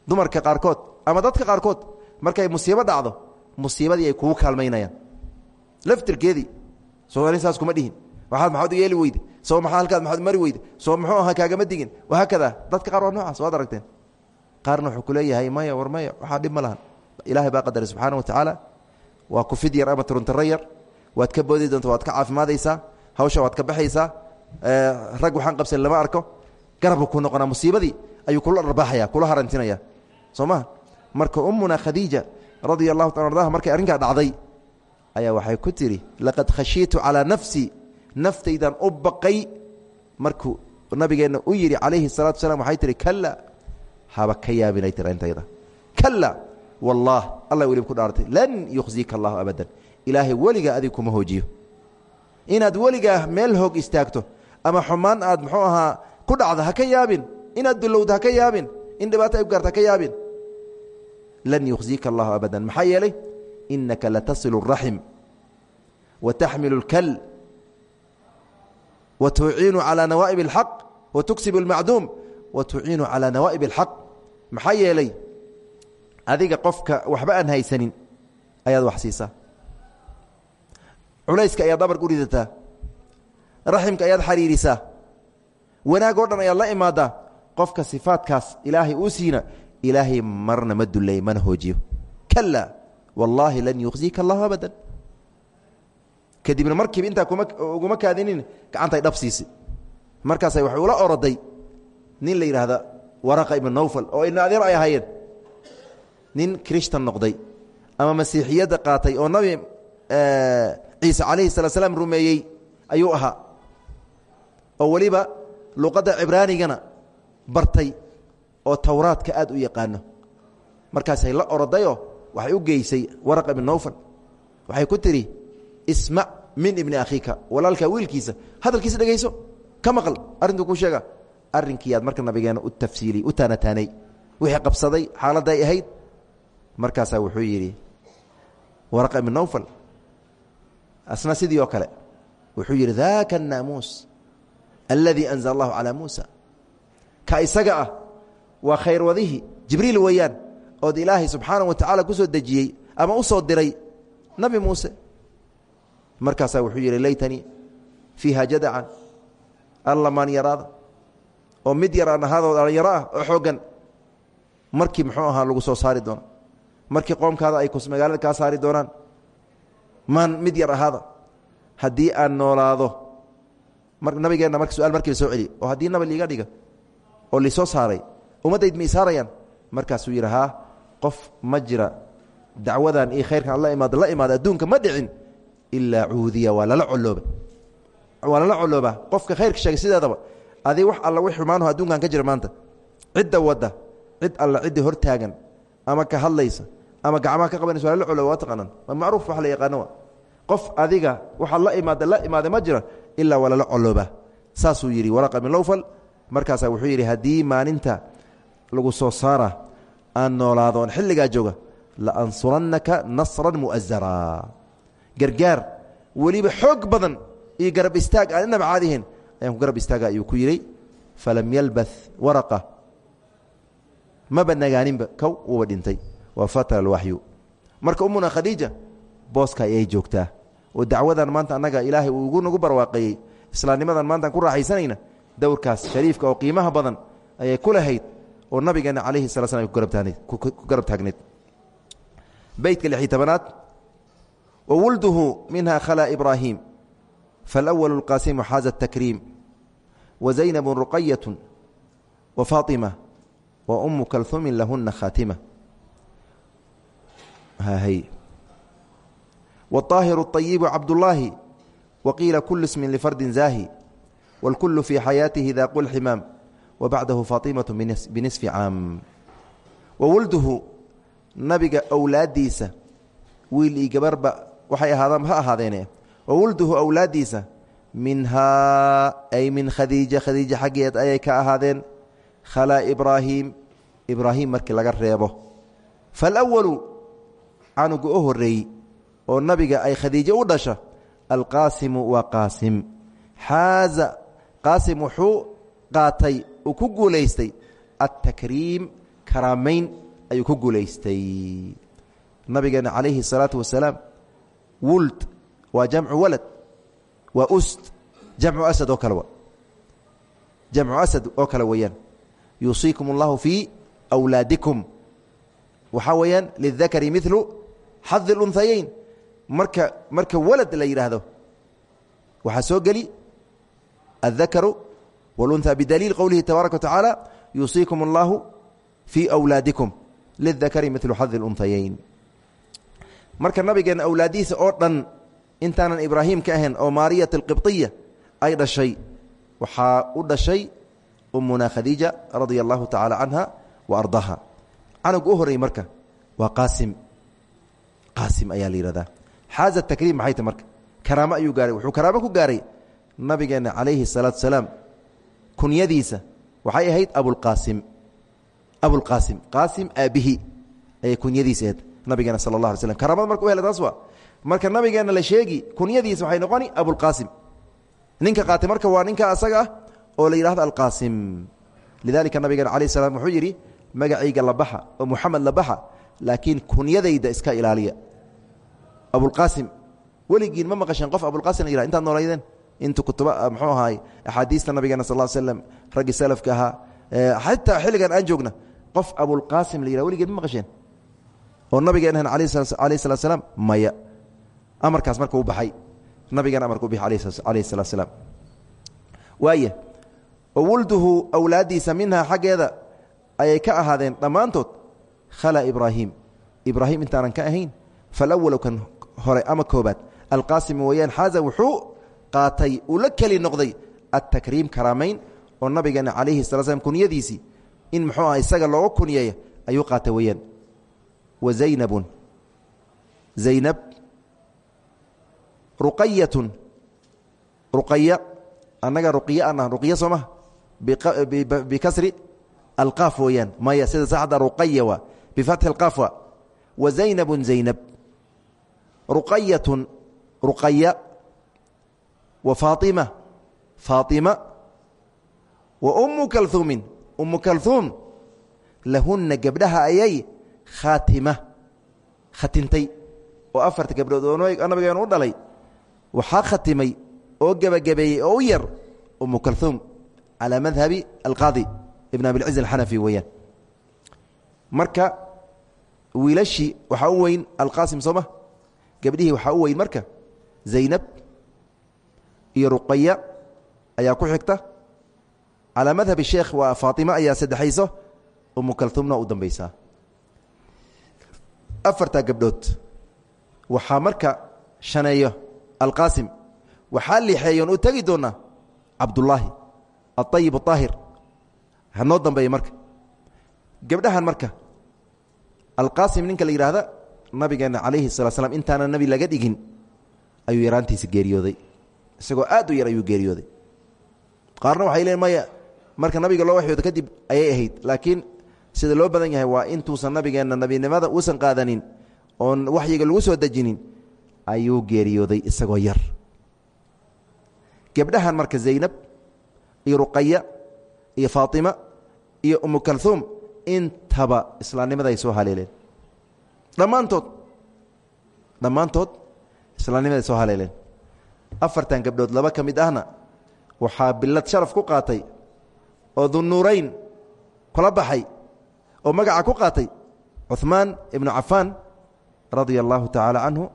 Dumarka qaarkood ama dadka qaarkood markay musiibo dhacdo musiibadii ay kugu kaalmaynayaan. Laftirkeedii soomaali saas kuma dhihin. Waxaad maxaad yeeli weyde soo maa halkaad maaad mari weyde soo muxuu ahaa kaagama digin. Wahaakada dadka qaar waa noocaas waad aragteen. Qaarna wuxuu ku leeyahay maya war maya waxaa dhib ma lahan. Ilaahay baa qadaray subxaana wa tacaala waa kufid yar ama turuntaro yar waad ka boodi doonta waad ka caafimaadaysaa. Hawsha waad ka baxaysaa. Rag waxaan qabsan lama arko. Garabku ku noqonaa musiibadii. Ayuu kula dharbaaxaya kula harantinaya soo maha marka ummuna khadiija radia allahu ta ardaha markay arrinkaa dhacday ayaa waxay ku tidhi laqad khashiitu calaa nafsi naftaydan u baqay. Markuu nabigeenna u yidhi calayhi salatu wasalaam waxay tihi kala haba ka yaabinay tiri intayda kala wallaah alla weliba ku dhaartay lan yukhzika allahu abadan ilaahay weligaa adig kuma hoojiyo inaad weligaa meel hoog istaagto ama xumaan aad muxuu ahaa ku dhacda ha ka yaabin inaad dulowda ha ka yaabin in dhibaato ay ku gaarta ha ka yaabin lan yukhzika allahu abadan maxaa yeelay inaka latasilu الraxim wataxmilu اlkal watuciinu calى nawaa'ib اlxaq watuksib اlmacduum watuciinu calى nawaa'ib اlxaq maxaa yeelay adiga qofka waxba aan haysanin ayaad wax siisaa culayska ayaad dhabarka u ridataa. Ayaad xariirisaa. Wanaag dhan ayaad la imaadaa. Qofka sifaadkaas ilaahay uu siina ilaahay marna ma duleey mana hoojiyo. Kala wallaahi lan yukhzika allahu abadan. Kadibna markiiba intaa uguma kaadinin gacantay dhab siisi. Markaasay waxay ula oroday nin la yidhaahda waraqa ibnu nawfal oo ina ay ahaayeen nin krishtan noqday ama masiixiyadda qaatay oo nabi ciise calayhi salaa slaam rumeeyey ayuu ahaa. Oo weliba luqadda cibraanigana bartay oo towraadka aad u yaqaano. Markaasay la orodayoo waxay u geysay waraqa ibn nawfal. Waxay ku tidhi ismac min ibni akhiika. Walaalkaa wiilkiisa hadalkiisa dhegayso ka maqal arrintuu kuu sheega. Arrinkiiaad marka nabigeena u tafsiiliyey u taanataanay. Wixii qabsaday xaaladda ay ahayd markaasaa wuxuu yidhi waraqa ibn nawfal asna sidii oo kale. Wuxuu yidhi daaka الnaamuus aladii anzla allahu calaa muusa. Ka isaga ah waa khayrwadihii jibriil weeyaan ood ilaahay subxaana wa tacaala ku soo ama u diray nabi muuse. Markaasaa wuxuu yidhi laytanii fiiha jadacan allamaan yaraada oo mid yar aan ahaadoo ah oo xooggan markii muxuu ahaa lagu soo saari doono markii qoomkaada ay magaalada kaa saari doonaan maan mid yar ahaada haddii aan noolaado nabigeenna marka su'aal markiiba soo celiy oo haddii naba liiga dhiga oo lisoo saaray ummaddayd ma isaarayaan markaasuu yidhi haa qof ma jira dacwadan iyo khayrkan la la imaado adduunka ma dhicin ilaa cuudiya waa lala colooba waa lala coloobaa qofka khayrka sheegay sideedaba adig wax alla wi xumaanho adduunkan ka jira maanta cidda wadda cid alla ciddii hor taagan ama ka hadlaysa ama gacmaha ka qabanaysa waa lala colooba waa taqaanaan. Waa macruuf wax la yaqaano wa? Qof adiga waxaad la imaada la imaada ma jira ilaa waa lala colooba saasuu yidhi waraqa bin lowfal markaasaa wuxuu yidhi haddii maalinta lagu soo saara aan noolaado oon xilligaa jooga la ansurannaka nasran mu'azara gargaar weliba xoog badan iyo garab istaag aan inaba caadihayn ayaan ku garab istaaga ayuu ku yidhi falam yalbath waraqa. Maba nagaaninba kow wuuba dhintay wafatara alwaxyu marka ummuna khadiija booska ayay joogtaa. Oo dacwadan maanta annaga ilaahay ugu nagu barwaaqeeyey islaamnimadan maantaan ku raaxaysanayna dowrkaas shariifka oo qiimaha badan ayay ku oo nabigeenna calayhi sala slam ay ku garab taagneed beytka lixi tobanaad wa wulduhu minha khalaa ibraahiim faalawalu alqaasimu xaaza takriim wa zaynabun ruqayatu wa faatima wa ummu kalhumin lahunna khaatima wالطaahiru الطayibu cabdullaahi waqiila kulu ismin lifardin zaahi wاlkulu fii xayaatihi daaqu lximaam wabacdahu faaطimaة binisfi caam wawulduhu nabiga owlaadiisa wiil io gabarba waxay ahaadaan ha ahaadeene wawulduhu owlaadiisa minhaa ay min khadiija khadiija xaggeed ayay ka ahaadeen khalaa ibraahim ibraahim markii laga reebo faalawalu canuga u horeeyey oo nabiga ay khadiijo u dhasha alqaasimu waa qaasim xaaza qaasim wuxuu qaatay uu ku guulaystay altakriim karaamayn ayuu ku guulaystay nabigeena calayhi الsalaatu wasalaam wuld waa jamcu walad waa ust jamcu asad oo kale wa jamcu asad oo kale weeyaan yuusiikum اllahu fii أwlaadikum waxaa weeyaan lidakari milu xadi اlunhayeyn marka marka walad la yidhaahdo waxaa soo geli الdakaru wاlunhى bidaliil qowlihi tabaaraka wa tacaala yuusiikum اllahu fii أwlaadikum lidakari milu xadi اlunhayeyn marka nabigeena awlaadihiisa oo dhan intaanan ibraahim ka ahayn oo maariyat alqibطiya ay dhashay waxaa u dhashay umuna khadiija radia allahu tacaala canha wa ardaaha canug u horreeyey marka. Waa qaasim. Qaasim ayaa la yihahdaa xaaza takriim maxay ta marka? Karaamo ayuu gaaray. Wuxuu karaamo ku gaaray nabigeena calayhi الsalaatu salaam. Kunyadiisa. Waxay ahayd abulqaasim abulqaasim qaasim. Aabihi ayay kunyadiisa ahayd nabigeena sal la alay slm karaamada marka u hela taas waa. Marka nabigeena la sheegi kunyadiisa waxay noqoni abulqaasim ninka qaatay marka waa ninka asaga ah oo la yidhahdo alqaasim lidalika nabigeena alayh slam wuxuu yidhi magacayga la baxa oo muxamed la baxa laakiin kunyadayda iska ilaaliya. Abulqaasim weligiin ma maqasheen qof abulqaasim la yihah intaad noolaydeen? Inta kutuba mxuu ahaay axaadiista nabigeena sal slm raggii salafka ahaa xataa xilligan aan joogna qof abulqaasim la yihah weligeed ma maqasheen oo nabigeenahan alayh salat slaam maya. Amarkaas marka u baxay. Nabigeena amarka u baxay alayh salat slaam waaya wawulduhu awlaaddiisa minhaa xaggeeda ayay ka ahaadeen dhammaantood khala ibraahim. Ibraahim intaanan ka ahayn falawal kan hore ama koobaad alqaasim weyaan xaaza wuxuu qaatay uu la keli noqday atakriim karaamayn oo nabigeena calayhi sala slm kunyadiisii in muxuu aha isaga looga kunyeeya ayuu qaatay weeyaan. Wa zaynabun. Zaynab. Ruqayatun ruqaya annaga ruqiya aan ah ruqiya soo maha bikasri alqaaf weeyaan maya sida saxda ruqaya waa bifatxi alqaaf waa wa zaynabun zaynab ruqayatun ruqaya wa faatima faatima wa ummu kalhuumin ummu kalhuum lahunna gabdhaha ayay khaatima khatintay oo afarta gabdhood oo nabigeenu u dhalay waxaa khatimay oo gebagabeeyey oo u yar ummu kalhuum calaa madhabi alqaadi ibn abilciz alxanafi weeyaan. Marka wiilashii waxaa u weyn alqaasim sooma gabdhihii waxaa u weyn marka zaynab iyo ruqaya ayaa ku xigta. Calaa madhabi sheekh waa faatima ayaa saddexayso umu kalumna u dambaysaa afartaa gabdhood waxaa marka shaneeyo alqaasim waxaa lixeeyoon u tegi doonaa cabdullaahi aayib aahir hanoo dambeeya marka. Gabdhahan marka alqaasim ninka la yidhaahda nabigeena calayhi salaa slam intaana nebi laga dhigin ayuu yaraantiisa geeriyooday. Isagoo aad u yar ayuu geeriyooday. Qaarna waxay leen marka nabiga loo waxyoodo kadib ayay ahayd laakiin sida loo badan yahay waa intuusan nabigeenna nebinimada uusan qaadanin oon waxyiga lagu soo dejinin ayuu geeriyooday isagoo yar. Gabdhahan marka zaynab iyo ruqaya iyo faatima iyo umu kalhuum intaba islaamnimaday soo haleeleen. Dhammaantood dhammaantood islaamnimaday soo haleeleen. Afartan gabdhood laba ka mid ahna waxaa bilad sharaf ku qaatay oo dunuurayn kula baxay oo magaca ku qaatay cuثmaan ibnu cafaan radia allahu tacaala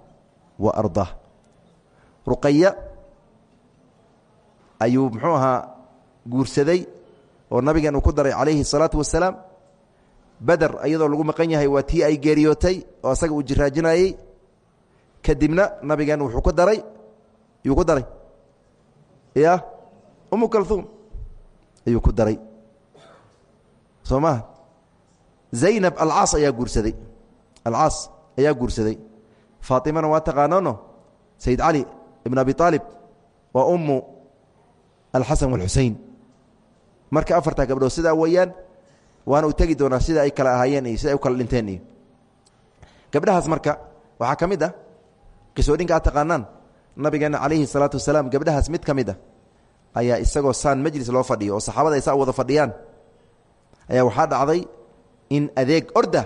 wa ardaah. Ruqaya ayuu muxuu ahaa oo nabigan uu ku daray calayhi الsalaatu wasalaam beder iyadoo lagu maqan yahay waa tii ay geeriyootay oo asaga uu jiraajinayey. Kadibna nabigan wuxuu ku daray yuu ku daray. Ya umu kalhuum ayuu ku daray. Soo maha zaynab alcaas ayaa guursaday. Alcaas ayaa guursaday. Faatimana waa taqaanono sayid cali ibn abi aalib waa ummu alxasan walxusein marka afartaa gabdhood sidaa weeyaan waana u tegi doonaa sida ay kala ahaayeen iyo sida ay u kala dhinteen iyo gabdhahaas marka waxaa ka mid ah taqaanaan nabigeena calayhi salaatu wasalaam gabdhahaas mid ka mid a ayaa isagoo saan majlis loo fadhiyo oo saxaabada ay wada fadhiyaan ayaa waxaa dhacday in adeeg orda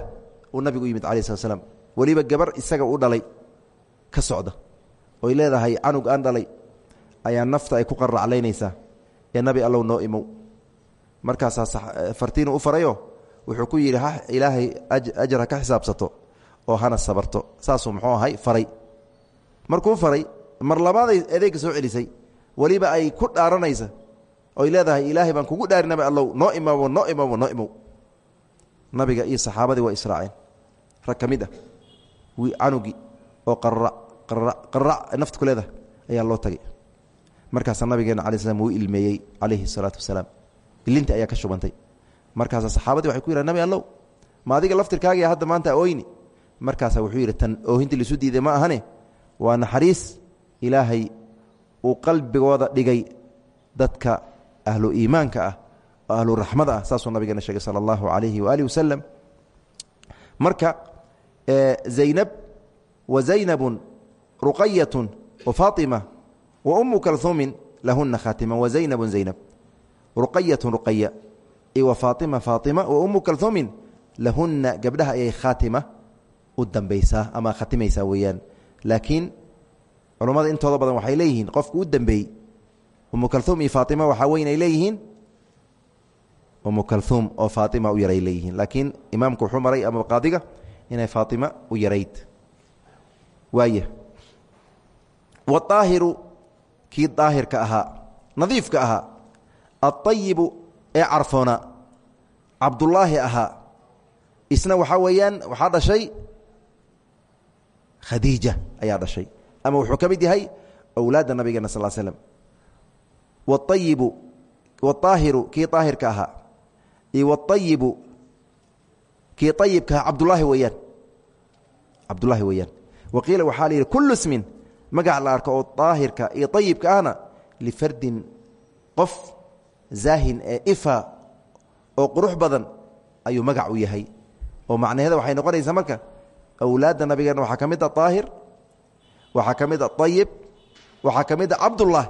uu nabigu u yimid calayi slat slam weliba gabar isaga u dhalay ka socda oy leedahay canug aan dhalay ayaa nafta ay ku qaraclaynaysaa ee nabi allow noo imow markaasaa fartiinu u farayo wuxuu ku yidhi ha ilaahay ajar ka xisaabsato oo hana sabarto. Saasuu muxuu ahay faray. Markuu faray mar labaaday adeegga soo celisay weliba ay ku dhaaranaysa oy leedahay ilaahay baan kugu dhaari nabi allow noo imamo noo imamo noo imow. Nabiga iyo saxaabadii waa israaceen rag ka mid ah canugii oo qararac qararac qararac nafta ku leedahay ayaa loo tagay. Markaasaa nabigeena alai slam wuu ilmeeyey calayhi salaatu wasalaam ilinta ayaa ka shubantay. Markaasaa saxaabadii waxay ku yidhaha nabi allow ma adiga laftirkaagiya hadda maanta oyni markaasaa wuxuu yidhi tan oohintii laisu diiday ma ahane? Waa naxariis ilaahay uu qalbigooda dhigay dadka ahlu iimaanka ah ahlu raxmada ah saasuu nabigeena sheegay sala allahu calayhi waaalih wasalam marka zaynab wa zaynabun ruqayatun wa faatima wa ummu kalhuumin lahuna khaatima wa zaynabun zaynab ruqayatun ruqaya iyo wa faatima faatima wa ummu kalhuumin lahunna gabdhaha ayay khaatima u dambaysaa ama khatimaysaa weeyaan. Laakiin culummada intooda badan waxay leeyihiin qofku u dambeeyey. Umu kalhuum iyo faatima waxaa weyn ay leeyihiin. Umu kalhuum oo faatima u yaray leeyihiin. Laakiin imaamku wuxuu maray ama qaadiga inay faatima u yarayd. Waaya waaahiru kii daahirka ahaa nadiifka ahaa aayibu ee carfoona. Cabdullaahi ahaa. Isna waxaa weeyaan waxaa dhashay khadiija ayaa dhashay. Ama wuxuu ka mid yahay awlaadda nabigeena sal slm waayibu waaahiru kii aahirka ahaa. Iyo waayibu kii ayibka ahaa cabdulaahi weeyaan. Cabdulaahi weeyaan. Waqiila waxaa la yidhi kullu smin magac la arko oo daahirka iyo ayibka ahna lifardin qof zaahin ee ifa oo qurux badan ayuu magac u yahay. oo macnaheeda waxay noqonaysaa marka awlaadda nabigeena waxaa ka mid a daahir waxaa ka mid a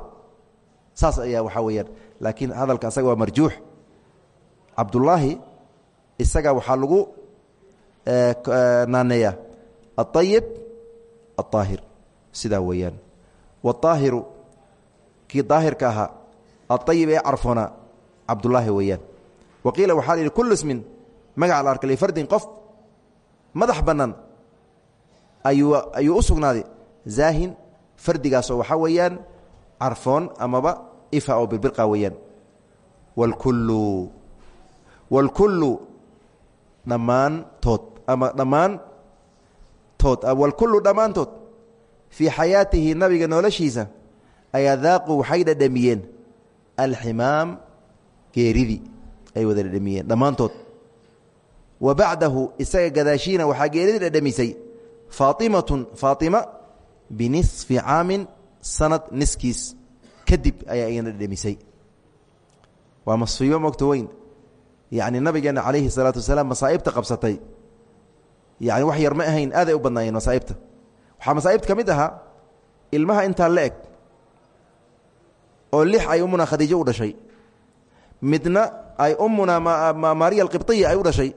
saas ayaa waxaa weeyaan. Laakiin hadalka asaga waa marjuux. Cabdullaahi isaga waxaa lagu naaneeyaa. Aayib aaahir sidaa weeyaan. Waaahiru kii daahirka ahaa aayib ee carfoona cabdullaahi weeyaan waqiila waxaa la yidhi kullu ismin magac la arka lifardin qof madax bannaan ayuu ayuu u sugnaaday zaahin fardigaasoo waxaa weeyaan carfoon amaba ifa oo birbirqa weeyaan wlkullu wlkullu dhammaantood ama dhammaan tood wlkullu dhammaantood fii xayaatihi nabiga noloshiisa ayaa daaqu waxay dhadhamiyeen alximaam geeridii ay wada dhadhamiyeen dhammaantood. Wa bacdahu isaga gadaashiina waxaa geeridii dhadhamisay faaimatun faaima binisfi caamin sanad niskiis. Kadib ayaa iyana dhadhamisay. Waa masiibo mogta weyn. Yacni nabigeena calayhi salaatu wasalaam masaa'ibta qabsatay. Yani wax yar ma ahayn aaday u badnaayeen masaa'ibta. Waxaa masaa'ibta ka mid ahaa ilmaha intaa la eg oo lix ay ummuna khadiijo u dhashay. Midna ay ummuna maariya alqibطiya ay u dhashay.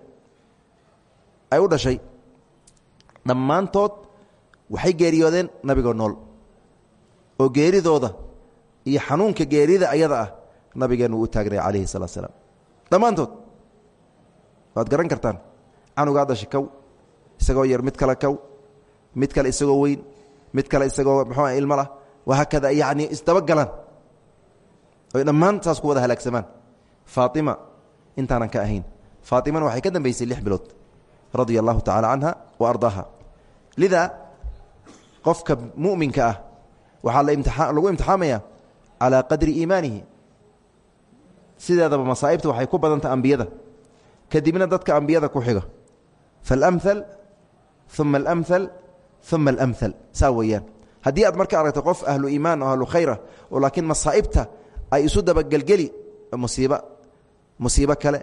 Ay u dhashay. Dhammaantood waxay geeriyoodeen nabigoo nool. Oo geeridooda iyo xanuunka geerida ayada ah nabigeen wuu u taagnay calayhi salaat slaam dhammaantood. Waad garan kartaan canugaa dhashay kow isagoo yar mid kale kow mid kale isagoo weyn mid kale isagoo muxuu ilmo lah wahaakada yacni isdabagalaan oy dhammaan saas ku wada halaagsamaan. Faatima intaanan ka ahayn. Faatimana waxay ka dambaysay lix bilood. Radia allahu tacala canha wa ardaaha lidaa qofka mu'minka ah waxaa lagu imtixaamaya calaa qadri iimaanihi. Sideedaba masaa'ibta waxay ku badantah ambiyada. Kadibna dadka ambiyada ku xiga. Faalamhal uma alamhal uma alamhal saa weeyaan. Haddii aad marka aragto qof ahlu iimaan oo ahlu khayra oo laakiin masaa'ibta ay isu dabagelgeli musiiba musiibo kale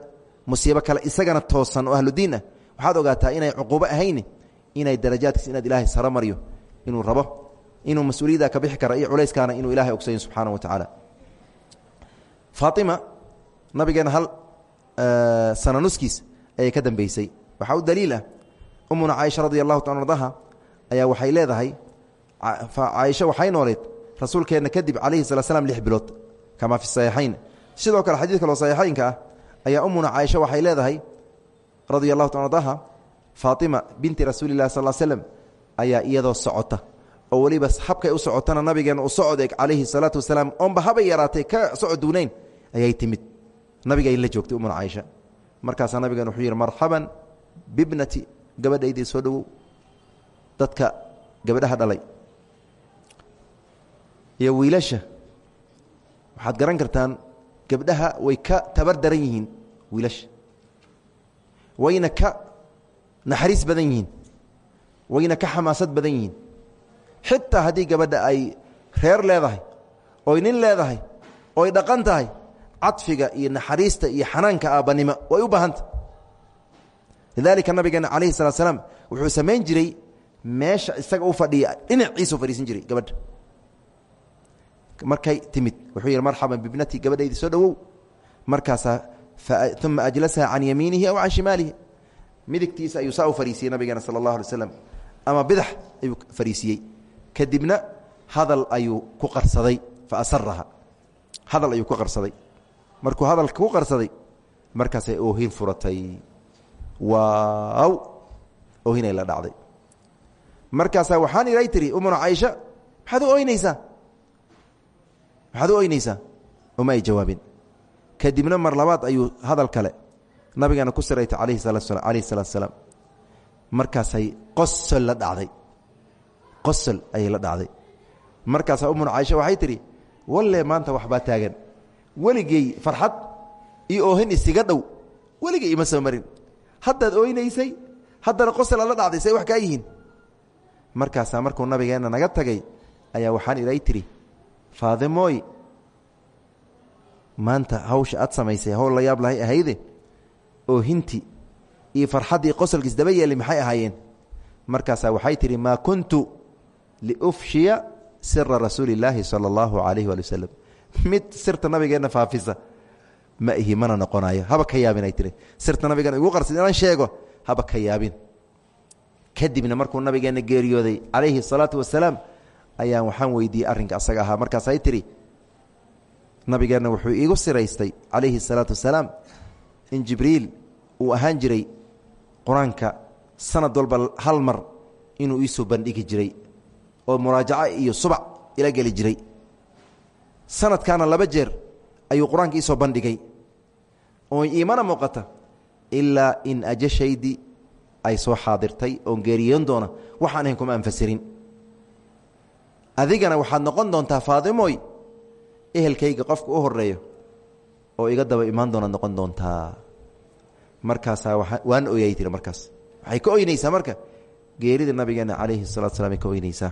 musiibo kale isagana toosan oo ahlu diin ah waxaad ogaataa inay cuquubo ahayni inay darajaadkiis inaad ilaahay saro maryo inuu rabo inuu mas'uuliyadda ka bixi kara iyo culayskaana inuu ilahay ogsayin subxaana wa tacaala. Faatima nabigeena hal sana nuskiis ka dambeysay. Waxaa u daliil ah. Umuna caaisha radi allahu ayaa waxay leedahay caaisha waxay nooleed rasuulkeenna kadib calayhi sala lix bilood kamaa fi saxiixayn. Sidoo kale xadiid kaloo saxiixaynka ah ayaa umuna caaisha waxay leedahay radia allahu ta ardaha faatima binti rasuuli lah sal slem ayaa iyadoo socota. Oo weliba habkay u socotana nabigeena u socod eg calayhi salaatu wasalaam oonba habay yaraatay ka socod duunayn ayay timid. Nabiga ay la joogtay umuna caaisha. Markaasaa nabigan wuxuu yidhi marxaban bibnati gabadhaydii soo dhowow dadka gabadhaha dhalay. Iyo wiilasha waxaad garan kartaan gabdhaha way ka tabar daran yihiin wiilasha. Wayna ka naxariis badan yihiin. Wayna ka xamaasad badan yihiin. Xitaa haddii gabadha ay reer leedahay oy nin leedahay oy dhaqan tahay cadfiga iyo naxariista iyo xanaanka aabbanimo way u baahanta lidaalika nabigeena calayhi salatu slaam wuxuu samayn jiray meesha isaga u fadhiya dhinaciisuu fadhiisan jiray gabadha markay timid. Wuxuu yidhi marxaban bibnati gabadhaydi soo dhowow. Markaasaa uma ajlasaha can yamiinihi aw can shimaalihi. Midigtiisa ayuu saa u fariisiyey nabigeena sala allahu alay ama bidax ayuu fariisiyey. Kadibna hadal ayuu ku qarsaday fa asaraha hadal ayuu ku qarsaday. Markuu hadalka ku qarsaday markaasay oohin furatay. Waaw! Oohinay la dhacday. Markaasaa waxaan ihay tihi umuna caaisha maxaad u oynaysaa maxaad u oynaysaa uma ay jawaabin. Kadibna mar labaad ayuu hadal kale nabigeena ku siraytay alayhi salaa alayhi salaatu salaam markaasay qosol la dhacday. Qosol ayay la dhacday. Markaasaa umuna caaisha waxay tidhi walle maanta waxbaa taagan. Weligey farxad iyo oohin isiga dhow. Weligey ima soo marin. Haddaad oynaysay haddana qosol aad la dhacday say wax kaa yihiin. Markaasaa markuu nabigeenna naga tagay ayaa waxaan ilay tidhi faadimooy maanta hawsha aad samaysay hawl la yaab lahay ahayde oohinti iyo farxaddii qosolkiis daba yeelay maxay ahaayeen? Markaasaa waxay tidhi maa kuntu liufshiya sira rasuuli illaahi sala allahu calayhi waali mid sirta nabigeenna faafisa ma ihi mana noqonayo haba ka yaabin ay tihi sirta nabigeena igu qarsid inaan sheego haba ka yaabin. Kadibna markuu nabigeenna geeriyooday calayhi salaatu wasalaam ayaan waxaan weydiiyey arrinka asaga ahaa. Markaasay tidhi nabigeenna wuxuu iigu siraystay calayhi salaatu wasalaam in jibriil uu ahaan jiray qur'aanka sanad walba hal mar inuu iisoo bandhigi jiray oo muraajaco iyo subac ila geli jiray. Sanadkaana laba jeer ayuu qur'aanka iisoo bandhigay. Oo iimana muuqata ilaa in ajashaydii ay soo xaadirtay oon geeriyoon doona waxaan ahayn kuma anfasirin adigana waxaad noqon doontaa faadimoy ehelkayga qofka u horeeyo oo iga daba imaan doona noqon doontaa. Markaasaa waan oyay tiri markaas. Waxay ka oynaysaa marka? Geerida nabigeena calayhi salatu slam ka oynaysaa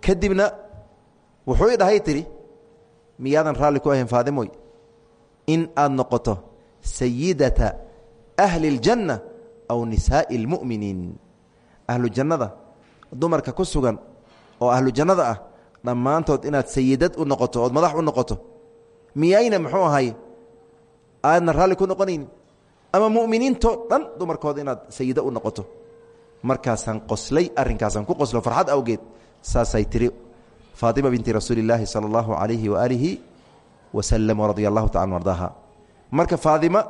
kadibna wuxuu i dhahay miyaadan raalli ku ahayn faadimoy in aad noqoto sayidata ahli اljanna aw nisaa'i اlmu'miniin ahlu jannada dumarka ku sugan oo ahlu jannada ah dhammaantood inaad sayidad u noqoto ood madax u noqoto miyayna muxuu ahay aadna raalli ku noqonaynin ama muminiinto dhan dumarkooda inaad sayida u noqoto. Markaasaan qoslay arrinkaasaan ku qoslo farxad awgeed saasay tiri faatima binti rasuuli illaahi calayhi waaalihi wasalam radia tacala ardaaha marka faadima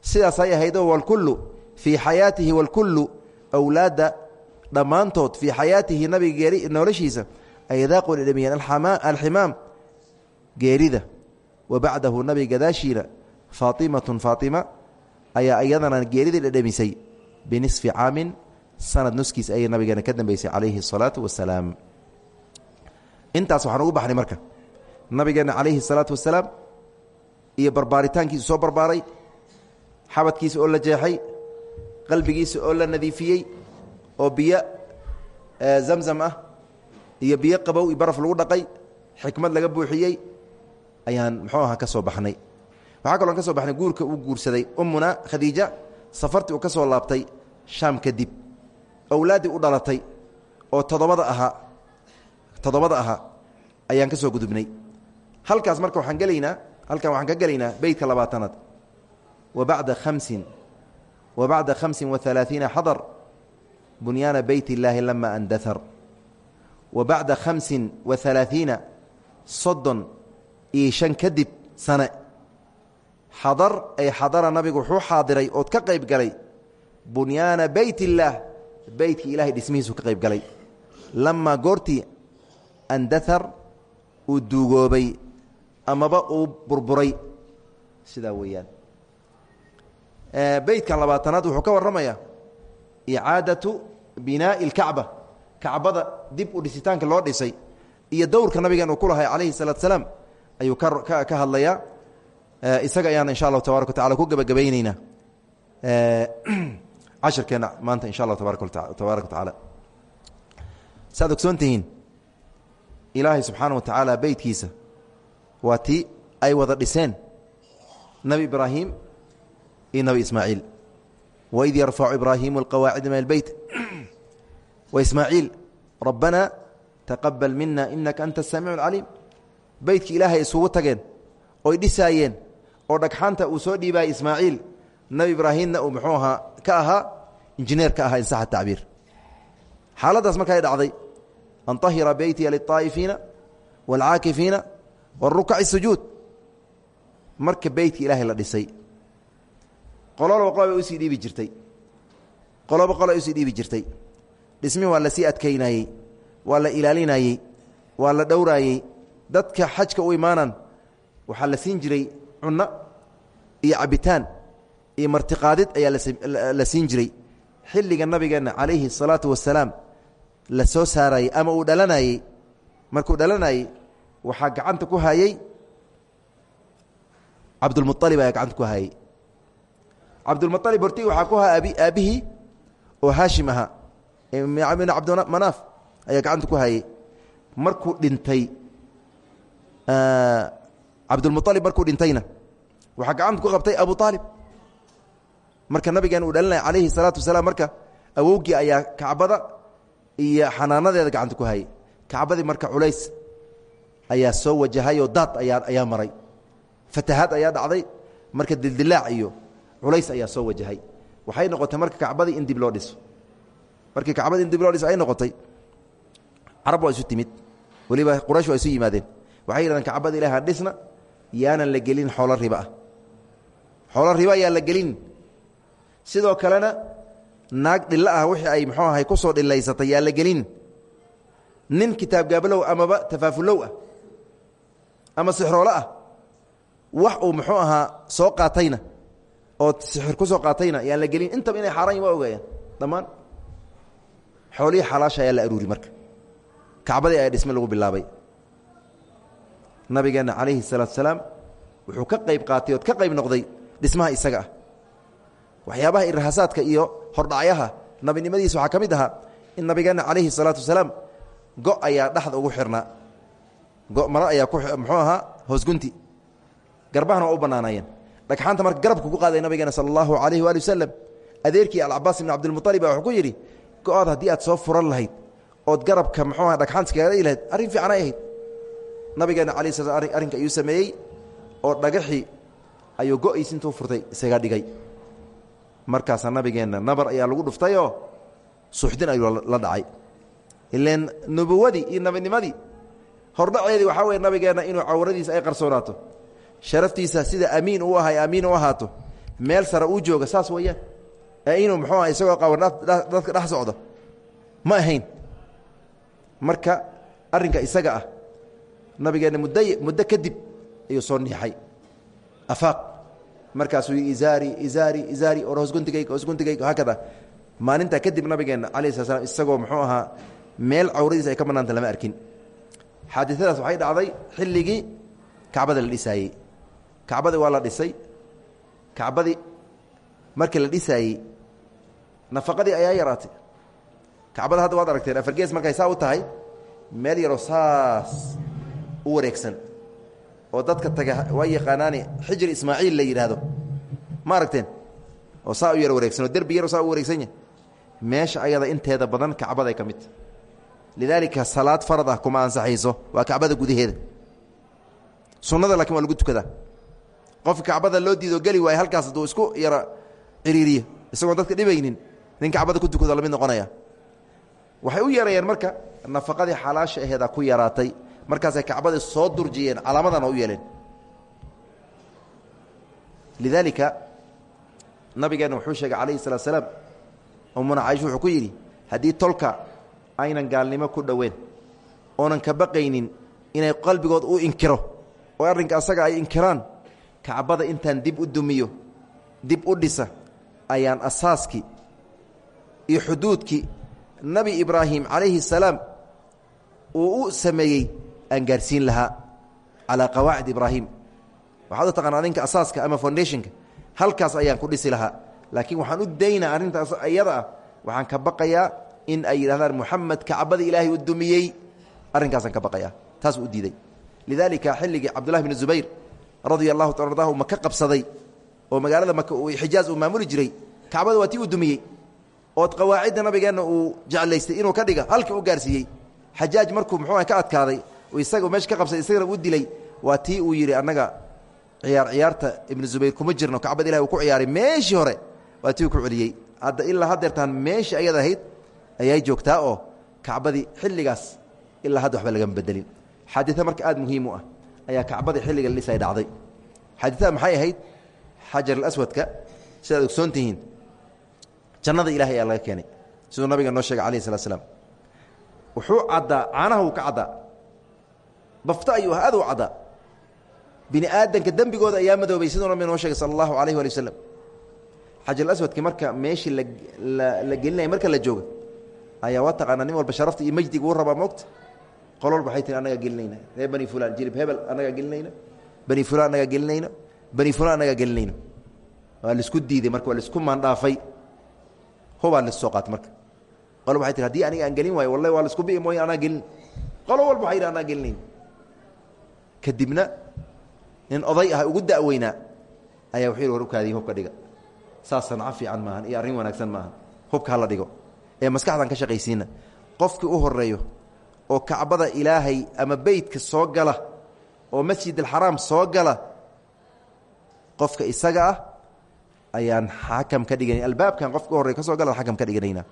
sidaasay ahaydoo walkullu fii xayaatihi walkullu awlaadda dhammaantood fii xayaatihi nabiga noloshiisa ay daaqu dhedhamiyeen alximaam geerida. Wa bacdahu nabi gadaashiina faatimatun faatima ayaa iyadana geerida dhedhamisay binisfi caamin sanad nuskiis ayay nabigeena ka dambeysay calayhi asalaatu wasalaam. Intaas waxaan ugu baxnay marka nabigeena calayhi salaatu wasalaam iyo barbaaritaankiisu soo barbaaray xabadkiisa oo la jeexay qalbigiisa oo la nadiifiyey oo biyo zamzam ah iyo biyo qabow iyo baraf lagu dhaqay xikmad laga buuxiyey ayaan muxuu aha ka soo baxnay. Waxaa kaloo ka soo baxnay guurka uu guursaday. Ummuna khadiija safartii uu ka soo laabtay shaam kadib awlaaddii u dhalatay oo toddobada ahaa toddobada ahaa ayaan ka soo gudubnay. Halkaas marka waxaan gelaynaa halkan waxaan ka gelaynaa beytka labaatanaad. Wa bacda khamsin wa bacda khamsin wa bunyaana beyt illaahi lama andahar wa bacda khamsin wa halaaiina soddon iyo shan kadib sane xadar ay xadara nabigu wuxuu xaadiray ood ka qayb galay bunyaana beyt illaah beytkii ilahay dhismihiisu ka qayb galay lamaa goortii andahar uu duugoobay amaba uu burburay sidaa weeyaan beytkan labaatanaad wuxuu ka warramayaa icaadatu binaa'i اlkacba kacbada dib u dhisitaanka loo dhisay iyo dowrka nabigan uu ku lahay calayhi salatu salaam ayuu ka hadlayaa isaga ayaan insha allahu tabaraka wa tacala ku gebagabayneynaa cashirkeenna maanta insha allah tabaaraka wa tacaala. Saaad ogsoontihiin ilaahay wa tacaala beytkiisa waa ay wada dhiseen nabi ibraahim iyo nabi ismaaciil. Waid yarfacu ibraahimu alqawaacida min albeyt waismaaciil rabbana taqabal mina inaka anta asamiicu alcaliim beytkii ilaahay isugu tageen oy dhisaayeen oo dhagxaanta uu soo dhiibayay ismaaciil nebi ibraahimna uu muxuu ahaa ka ahaa injineer ka ahaa in saxa tacbiir xaaladdaas markay dhacday an طahira beytiya liلطaa'ifiina wاlcaakifiina wاrukaci sujuud marka beytka ilaahay la dhisay qololaba qolobay usii dhiibi jirtay qoloba qolobay usii dhiibi jirtay dhismihi waa la sii adkaynayey waa la ilaalinayey waa la dhowraayey dadka xajka u imaanan waxaa la siin jiray cunno iyo cabitaan iyo martiqaadid ayaa la siin jiray. Xilliga nabigeenna calayhi الsalaatu wasalaam la soo saarayey ama uu dhalanayey. Markuu dhalanayey waxaa gacanta ku hayey cabdulmualib ayaa gacanta ku hayey cabdulmualib horti waxaa ku haya aabbihii oo haashim ahaa bin cabdimanaaf ayaa gacanta ku hayey markuu dhintay cabdulmualib markuu dhintayna waxaa gacanta ku qabtay abu aalib marka nabigeen uu dhalinaya calayhi salaatu wasalaam marka awowgii ayaa kacbada iyo xanaanadeeda gacanta ku hayay. Kacbadii marka culays ayaa soo wajahayoo daad ayaa ayaa maray. Fatahaad ayaa dhacday marka dildilaac iyo culays ayaa soo wajahay. Waxay noqotay marka kacbadii in dib loo dhiso markii kacbadii in dib loo dhiso ay noqotay carab waa isu timid. Weliba quraysh waa isu yimaadeen. Waxay yidhahdeen kacbada ilahi han dhisna yaanan la gelin xoolo riba ah. Xoolo riba ayaan la gelin. Sidoo kalena naag dhillo ah wixii ay muxuu ahay ku soo dhilaysatay yaan la gelin. Nin kitaab gaabalow amaba tafaafulow ah ama sixroolo ah wax uu muxuu ahaa soo qaatayna oo sixir ku soo qaatayna yaan la gelin. Intaba inay xaaraan waa ogaayaan. Dhammaan xoolihii xalaasha ayaa la aruuri marka. Kacbadii ayaa dhisme lagu bilaabay. Nabigeenna calayhi salaatu salaam wuxuu ka qayb qaatay ood ka qayb noqday dhismaha isaga ah. Waxyaabaha irhaasaadka iyo hordhacyaha nabinimadiisa waxaa ka mid ahaa in nabigeenna calayhi salaatu wasalaam go ayaa dhexda ugu xirnaa go maro ayaa muxuu ahaa hoosgunti. Garbahana waa u bannaanayeen dhagxaanta marka garabka ku qaaday nabigeena sala allahu calayhi waali wasalam adeerkii alcabaas ibn cabdilmualib baa wuxuu ku yidhi go'aad haddii aad soo furan lahayd ood garabka muxuu aha dhagxaanta dhigi lahayd arrin fiicanay ahayd. Nabigeena alayh sala arrinka ayuu sameeyey oo dhagaxii ayuu go-iis intuu furtay isaga dhigay. Markaasaa nabigeenna nabar ayaa lagu dhuftayoo suuxdin ayuu la dhacay. Ileen nubuwadii iyo nabinimadii hordhaceedii waxaa weye nabigeenna inuu cawradiisa ay qarsoonaato. Sharaftiisa sida amiin uu ahay amiin u ahaato. Meel sare uu jooga saas weeyaan. ee inuu muxuu aha isagoo qawan dadka dhex socdo. Ma ahayn. Marka arrinka isaga ah nabigeenna muddo muddo kadib ayuu soo niixay afaaq. Markaasuu izaari izaari izaari or hoosguntigayga hoosguntigayga haakada maalintaa kadib nabigeenna alayh sala isagoo muxuu ahaa meel cawradiisa ay ka bannaanta lama arkin. Xaadiadaas waxay dhacday xilligii kacbada la dhisaayey kacbadii waa la dhisay. Kacbadii markii la dhisaayey nafaqadii ayaa yaraatay. Kacbada hadda waad aragteen afargees markay saa u tahay meel yaroo saas u wareegsan oo dadka taga waa yaqaanaani xijir ismaaciil la yidhaahdo ma aragteen? Oo saa u yar wareegsan oo derbi yaroo saa u wareegsan yahy meesha ayada inteeda badan kacbaday ka midta lidaalika salaad farad ah kuma ansaxayso. Waa kacbada gudaheeda. Sunnada laakiin waa lagu tukadaa. Qofka kacbada loo diido geli waayo halkaas hadduu isku yara ciriiriyo isagoon dadka dhibaynin nin kacbada ku tukado la mid noqonaya. Waxay u yeerayeen marka nafaqadii xalaasha aheeda ku yaraatay. Markaasay kacbadii soo durjiyeen calaamadana u yeeleen. Lidaalika nabigeenna wuxuu sheegay calayhi salaat slaam umuna caisha wuxuu ku yidhi haddii tolka aynan gaalnimo ku dhoween oonan ka baqaynin inay qalbigood u inkiro oo arrinka asaga ay inkiraan kacbada intaan dib u dumiyo dib u dhisa ayaan asaaskii iyo xuduudkii nebi ibraahim calayhi salaam uu u aan gaarsiin lahaa calaa qawaacid ibraahim. Waxaad u asaaska ama foundationka halkaas ayaan ku dhisi lahaa. Laakiin waxaan u daynaa arrintaas iyada ah waxaan ka baqayaa in ay yidhahdaan muxamed kacbadii ilaahay u dumiyey. Arrinkaasaan ka baqayaa taas u diiday. Lidaalika xilligii cabdullahi bni zubayr radia allahu ta ardahu maka qabsaday oo magaalada maka xijaaz uu maamuli jiray kacbada waa tii uu ood qawaacidda nabigeenna uu jeclaystay inuu ka dhiga halkii u gaarsiiyey xajaaj markuu muxuu ka adkaaday isaga meesha ka qabsaday isagana u dilay waa tii uu yidhi annaga ciyaar ciyaarta ibnu zubayr kuma jirno kacbada ilahi uu ku ciyaaray meeshii hore. Waa tii uu ku celiyey. Hadda ilaa haddeertaan meeshii ayad ahayd ayay joogtaa oo kacbadii xilligaas ilaa hadda waxba lagama bedelin. Xaadita marka aada muhiim u ah ayaa kacbada xilliga la dhisay dhacday. Xaaditada maxay ahayd? Xajar alaswadka sidaad ogsoon tihiin jannada ilahay ayaa laga keenay. Siduu nabiga noo sheegay alayh salatu slam wuxuu caddaa caanaha wuu ka caddaa bafta ayuu ah aad u caddaa bini aadanka dembigooda ayaa madoobay siduu nabiga noo sheegay sala allahu alayh wali wasalam xajarulaswadki marka meeshii la gelinaya marka la jooga ayaa waa taqaanaa nin walba sharafta iyo majdiga uu rabaa moogta qol walba waxay tiri annagaa gelinayna. Reer bani fulan jilib hebel annagaa gelinayna. Bani fulan annagaa gelinayna. Bani fulan annagaa gelinayna. Waa la isku diiday marka waa la isku maandhaafay hubaa lis soo qaatay marka qolo waxay tii haddii aniga aan gelin waayo wallahi waa la isku bii mooy anaa gelin qolo walba waxay yidhi anaa kadibna nin oday ah ugu da'weynaa ayaa wuxuu yidhi war ukaadiy hubka dhiga saas sanco fiican maahan iyo arrin wanaagsan maahan hubka hala dhigo ee maskaxdan ka shaqaysiina qofkii u horeeyo oo kacbada ilaahay ama beytka soo gala oo masjid alxaraam soo gala qofka isaga ah ayaan xakam ka dhiganay. Albaabkan qofka u horrey ka soo ka dhiganaynaa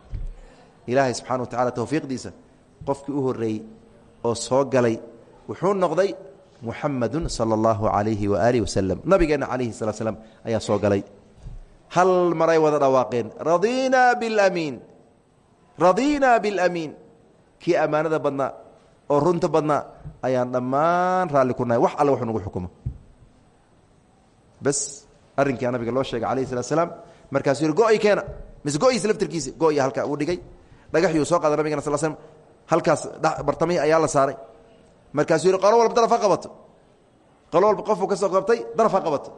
ilaahay subxana wa tacala towfiiqdiisa qofkii u horreeyey oo soo galay wuxuu noqday muxamedun sala allahu calayhi waaalih wasalam nabigeenna calayhi salaa slam ayaa soo galay. Hal maray wada dhawaaqeen? Radiina bilamiin radiina bilamiin kii ammaanada badnaa oo runta badnaa ayaan dhammaan raalli ku wax alle wuxuu nagu xukumo. Bas arrinkia nabiga loo sheegay alayh salat slaam markaasuu yihi go-y keena. Mise go-iisa laftirkiisa go-ya halkaa uu dhigay. Dhagaxyuu soo qaaday nabigana sal slm halkaas bartamihii ayaa la saaray. Markaasuu yihi qolo walba daraf ha qabato. Qolo walba qofuu ka soo qabtay daraf ha qabato.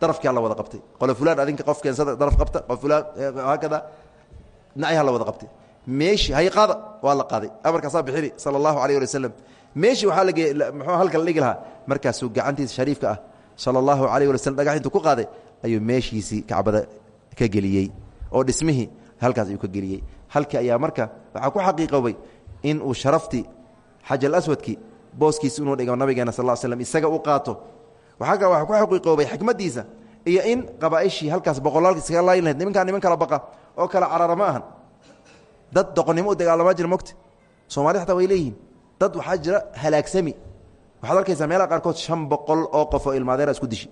Darafkii ha la wada qabtay. Qolo fulaan adinka qof keensada daraf qabta qof fulaan haakada dhinacyaha ha la wada qabtay. Meeshii hay qaada. Waa la qaaday. Amarkaasaa bixini sala allahu alayh ali wasalam meeshii waxaa lage muxuu halka la dhigi lahaa. Markaasuu gacantiisa shariifka ah sala allahu alayh wala dhagax intuu ku qaaday ayuu meeshiisii kacbada ka geliyey oo dhismihii halkaas ayuu ka geliyey. Halkii ayaa marka waxaa ku xaqiiqoobay in uu sharaftii xajar aswadkii booskiisa inuu dhigo nabigeena sal slm isaga u qaato. Waxaa kale ku xaqiiqoobay xikmaddiisa iyo in qabaaishii halkaas boqolaalka iskaga laayin lahayd nimankaa niman kala baqa oo kala carara dad doqonnimo u dagaalamaa jira mogta xataa way dad waxaa halaagsami waxaad arkaysaa meelaha qaarkood shan boqol oo qof oo ilmaadeera isku dishi.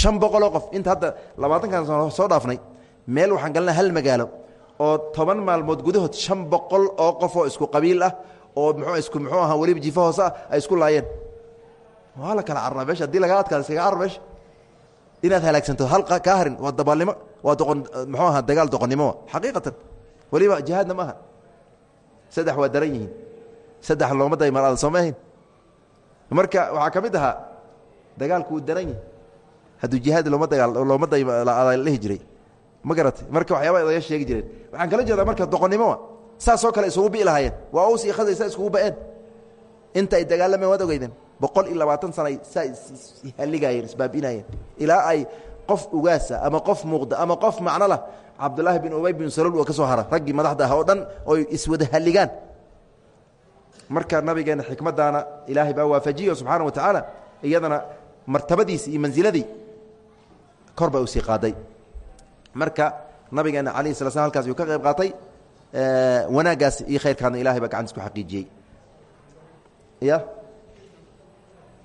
Shan boqoloo qof. Inta hadda labaatankan sano soo dhaafnay meel waxaan galna hal magaalo oo toban maalmood gudahood shan boqol oo qof oo isku qabiil ah oo mxuu isku muxuu ahaa weliba jifa hoose ah ay isku laayeen. Waa la kala carraa meesha haddii lagaa adkaada iskaga carr meesha. Inaad halaagsanto hal kaa harin waa dabaalnimo waa doqon muxuu ahaa dagaal doqonnimoa xaqiiqatan weliba jihaadna ma aha saddex waa daran yihiin. Saddex looma daymaada sooma ahayn marka waxaa ka mid ahaa dagaalku wuu daran yahi hadduu jihaad looma dagaal looma dayladhihi jiray. Ma garatay marka waxyaaba odaga sheegi jireen. Waxaan kala jeedaa marka doqonnimoa saasoo kale isugu bi lahaayeen. Waa us iyo khasay saa iskugu ba'een. Inta ay dagaalameen waad ogeydeen. Boqol iyo labaatan sana ay saa ishalligayeen isbaabinayeen ilaa ay qof ugaasa ama qof muuqda ama qof macno lah cabdulaahi bin ubay bin salol oo ka soo hara raggii madaxda ah oo dhan oy iswada halligaan marka nabigeena xikmadaana ilaahay baa waafajiyo subxaana watacaala iyadana martabadiisi iyo maniladii korbay u sii qaaday. Marka nabigeena calayhi sala sl halkaas uu ka qayb qaatay wanaaggaas iyo khayrkaana ilahay baa gacantiis ku xaqiijiyey. Ya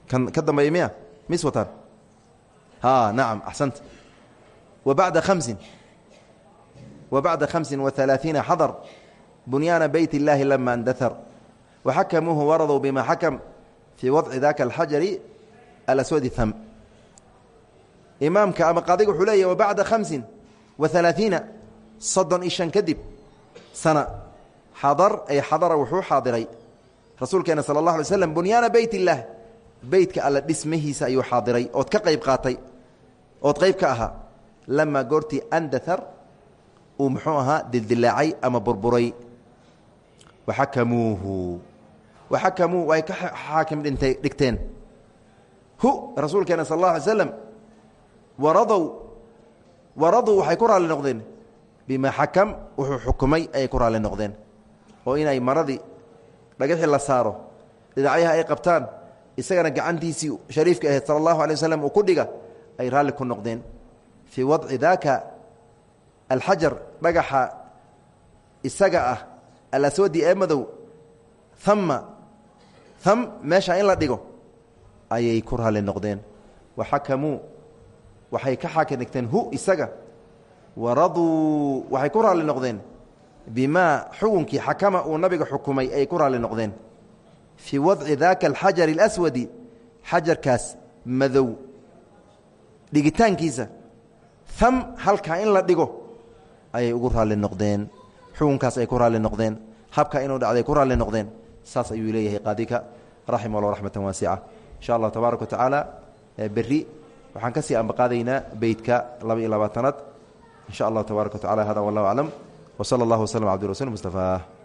kan ka dambeeyey miya? Mis wataan? A nacam axsanta wa bacda hamsin wa bacda hamsin wa alaaiina xadar. Bunyaana beyt illaahi lama ndaar waxakamuuhu waraduu bima xakam fii wadci daka alxajari alaswadi ham imaamka ama qaadiga wuxuu leeyahy wa bacda hamsin wa halaaثiina soddon iyo shan kadib sana xadar ay xadara wuxuu xaadiray rasuulkeena sala اllah alay slam bunyaana beyt اllaah beytka alla dhismahiisa ayuu xaadiray ood ka qayb qaatay ood qayb ka ahaa lamaa goortii andahar uu muxuu ahaa dildilaacay ama burburay waxakamuuhu waxakamuu way ka xaakim dhintay dhigteen hu rasuulkeena sal اllah alay slam waradow waraduu waxay ku raalli noqdeen bima xakam wuxuu xukumay ayay ku raalli noqdeen oo inay maradii dhagaxii la saaro dhinacyaha ay qabtaan isagana gacantiisii shariifka ahayd sala allahu alay waslm uu ku dhiga ay raalli ku noqdeen fii wadci daaka alxajar dhagaxa isaga ah alaswadi ee madow ama am meesha in la dhigo ayay ku raalli noqdeen. Waxakamuu waxay ka xakinigteen hu isaga. Waraduu waxay ku raalli noqdeen. Bimaa xukunkii xakama uu nabiga xukumay ayay ku raalli noqdeen. Fii wadci daaka alxajari اlaswadi xajarkaas madow. Dhigitaankiisa am halkaa in la dhigo ayay ugu raalli noqdeen xukunkaas ay ku raalli noqdeen habka inuu dhacday ku raalli noqdeen saas ayuu leeyahay qaadika. Raximah raxmatan waasica insha allah tabaaraka wa berri waxaan ka sii ambaqaadaynaa beytka laba iyo labaatanaad. In sha tabaaraka wa hada wallahu aclam w sala allah waslm abdi rasul mustafa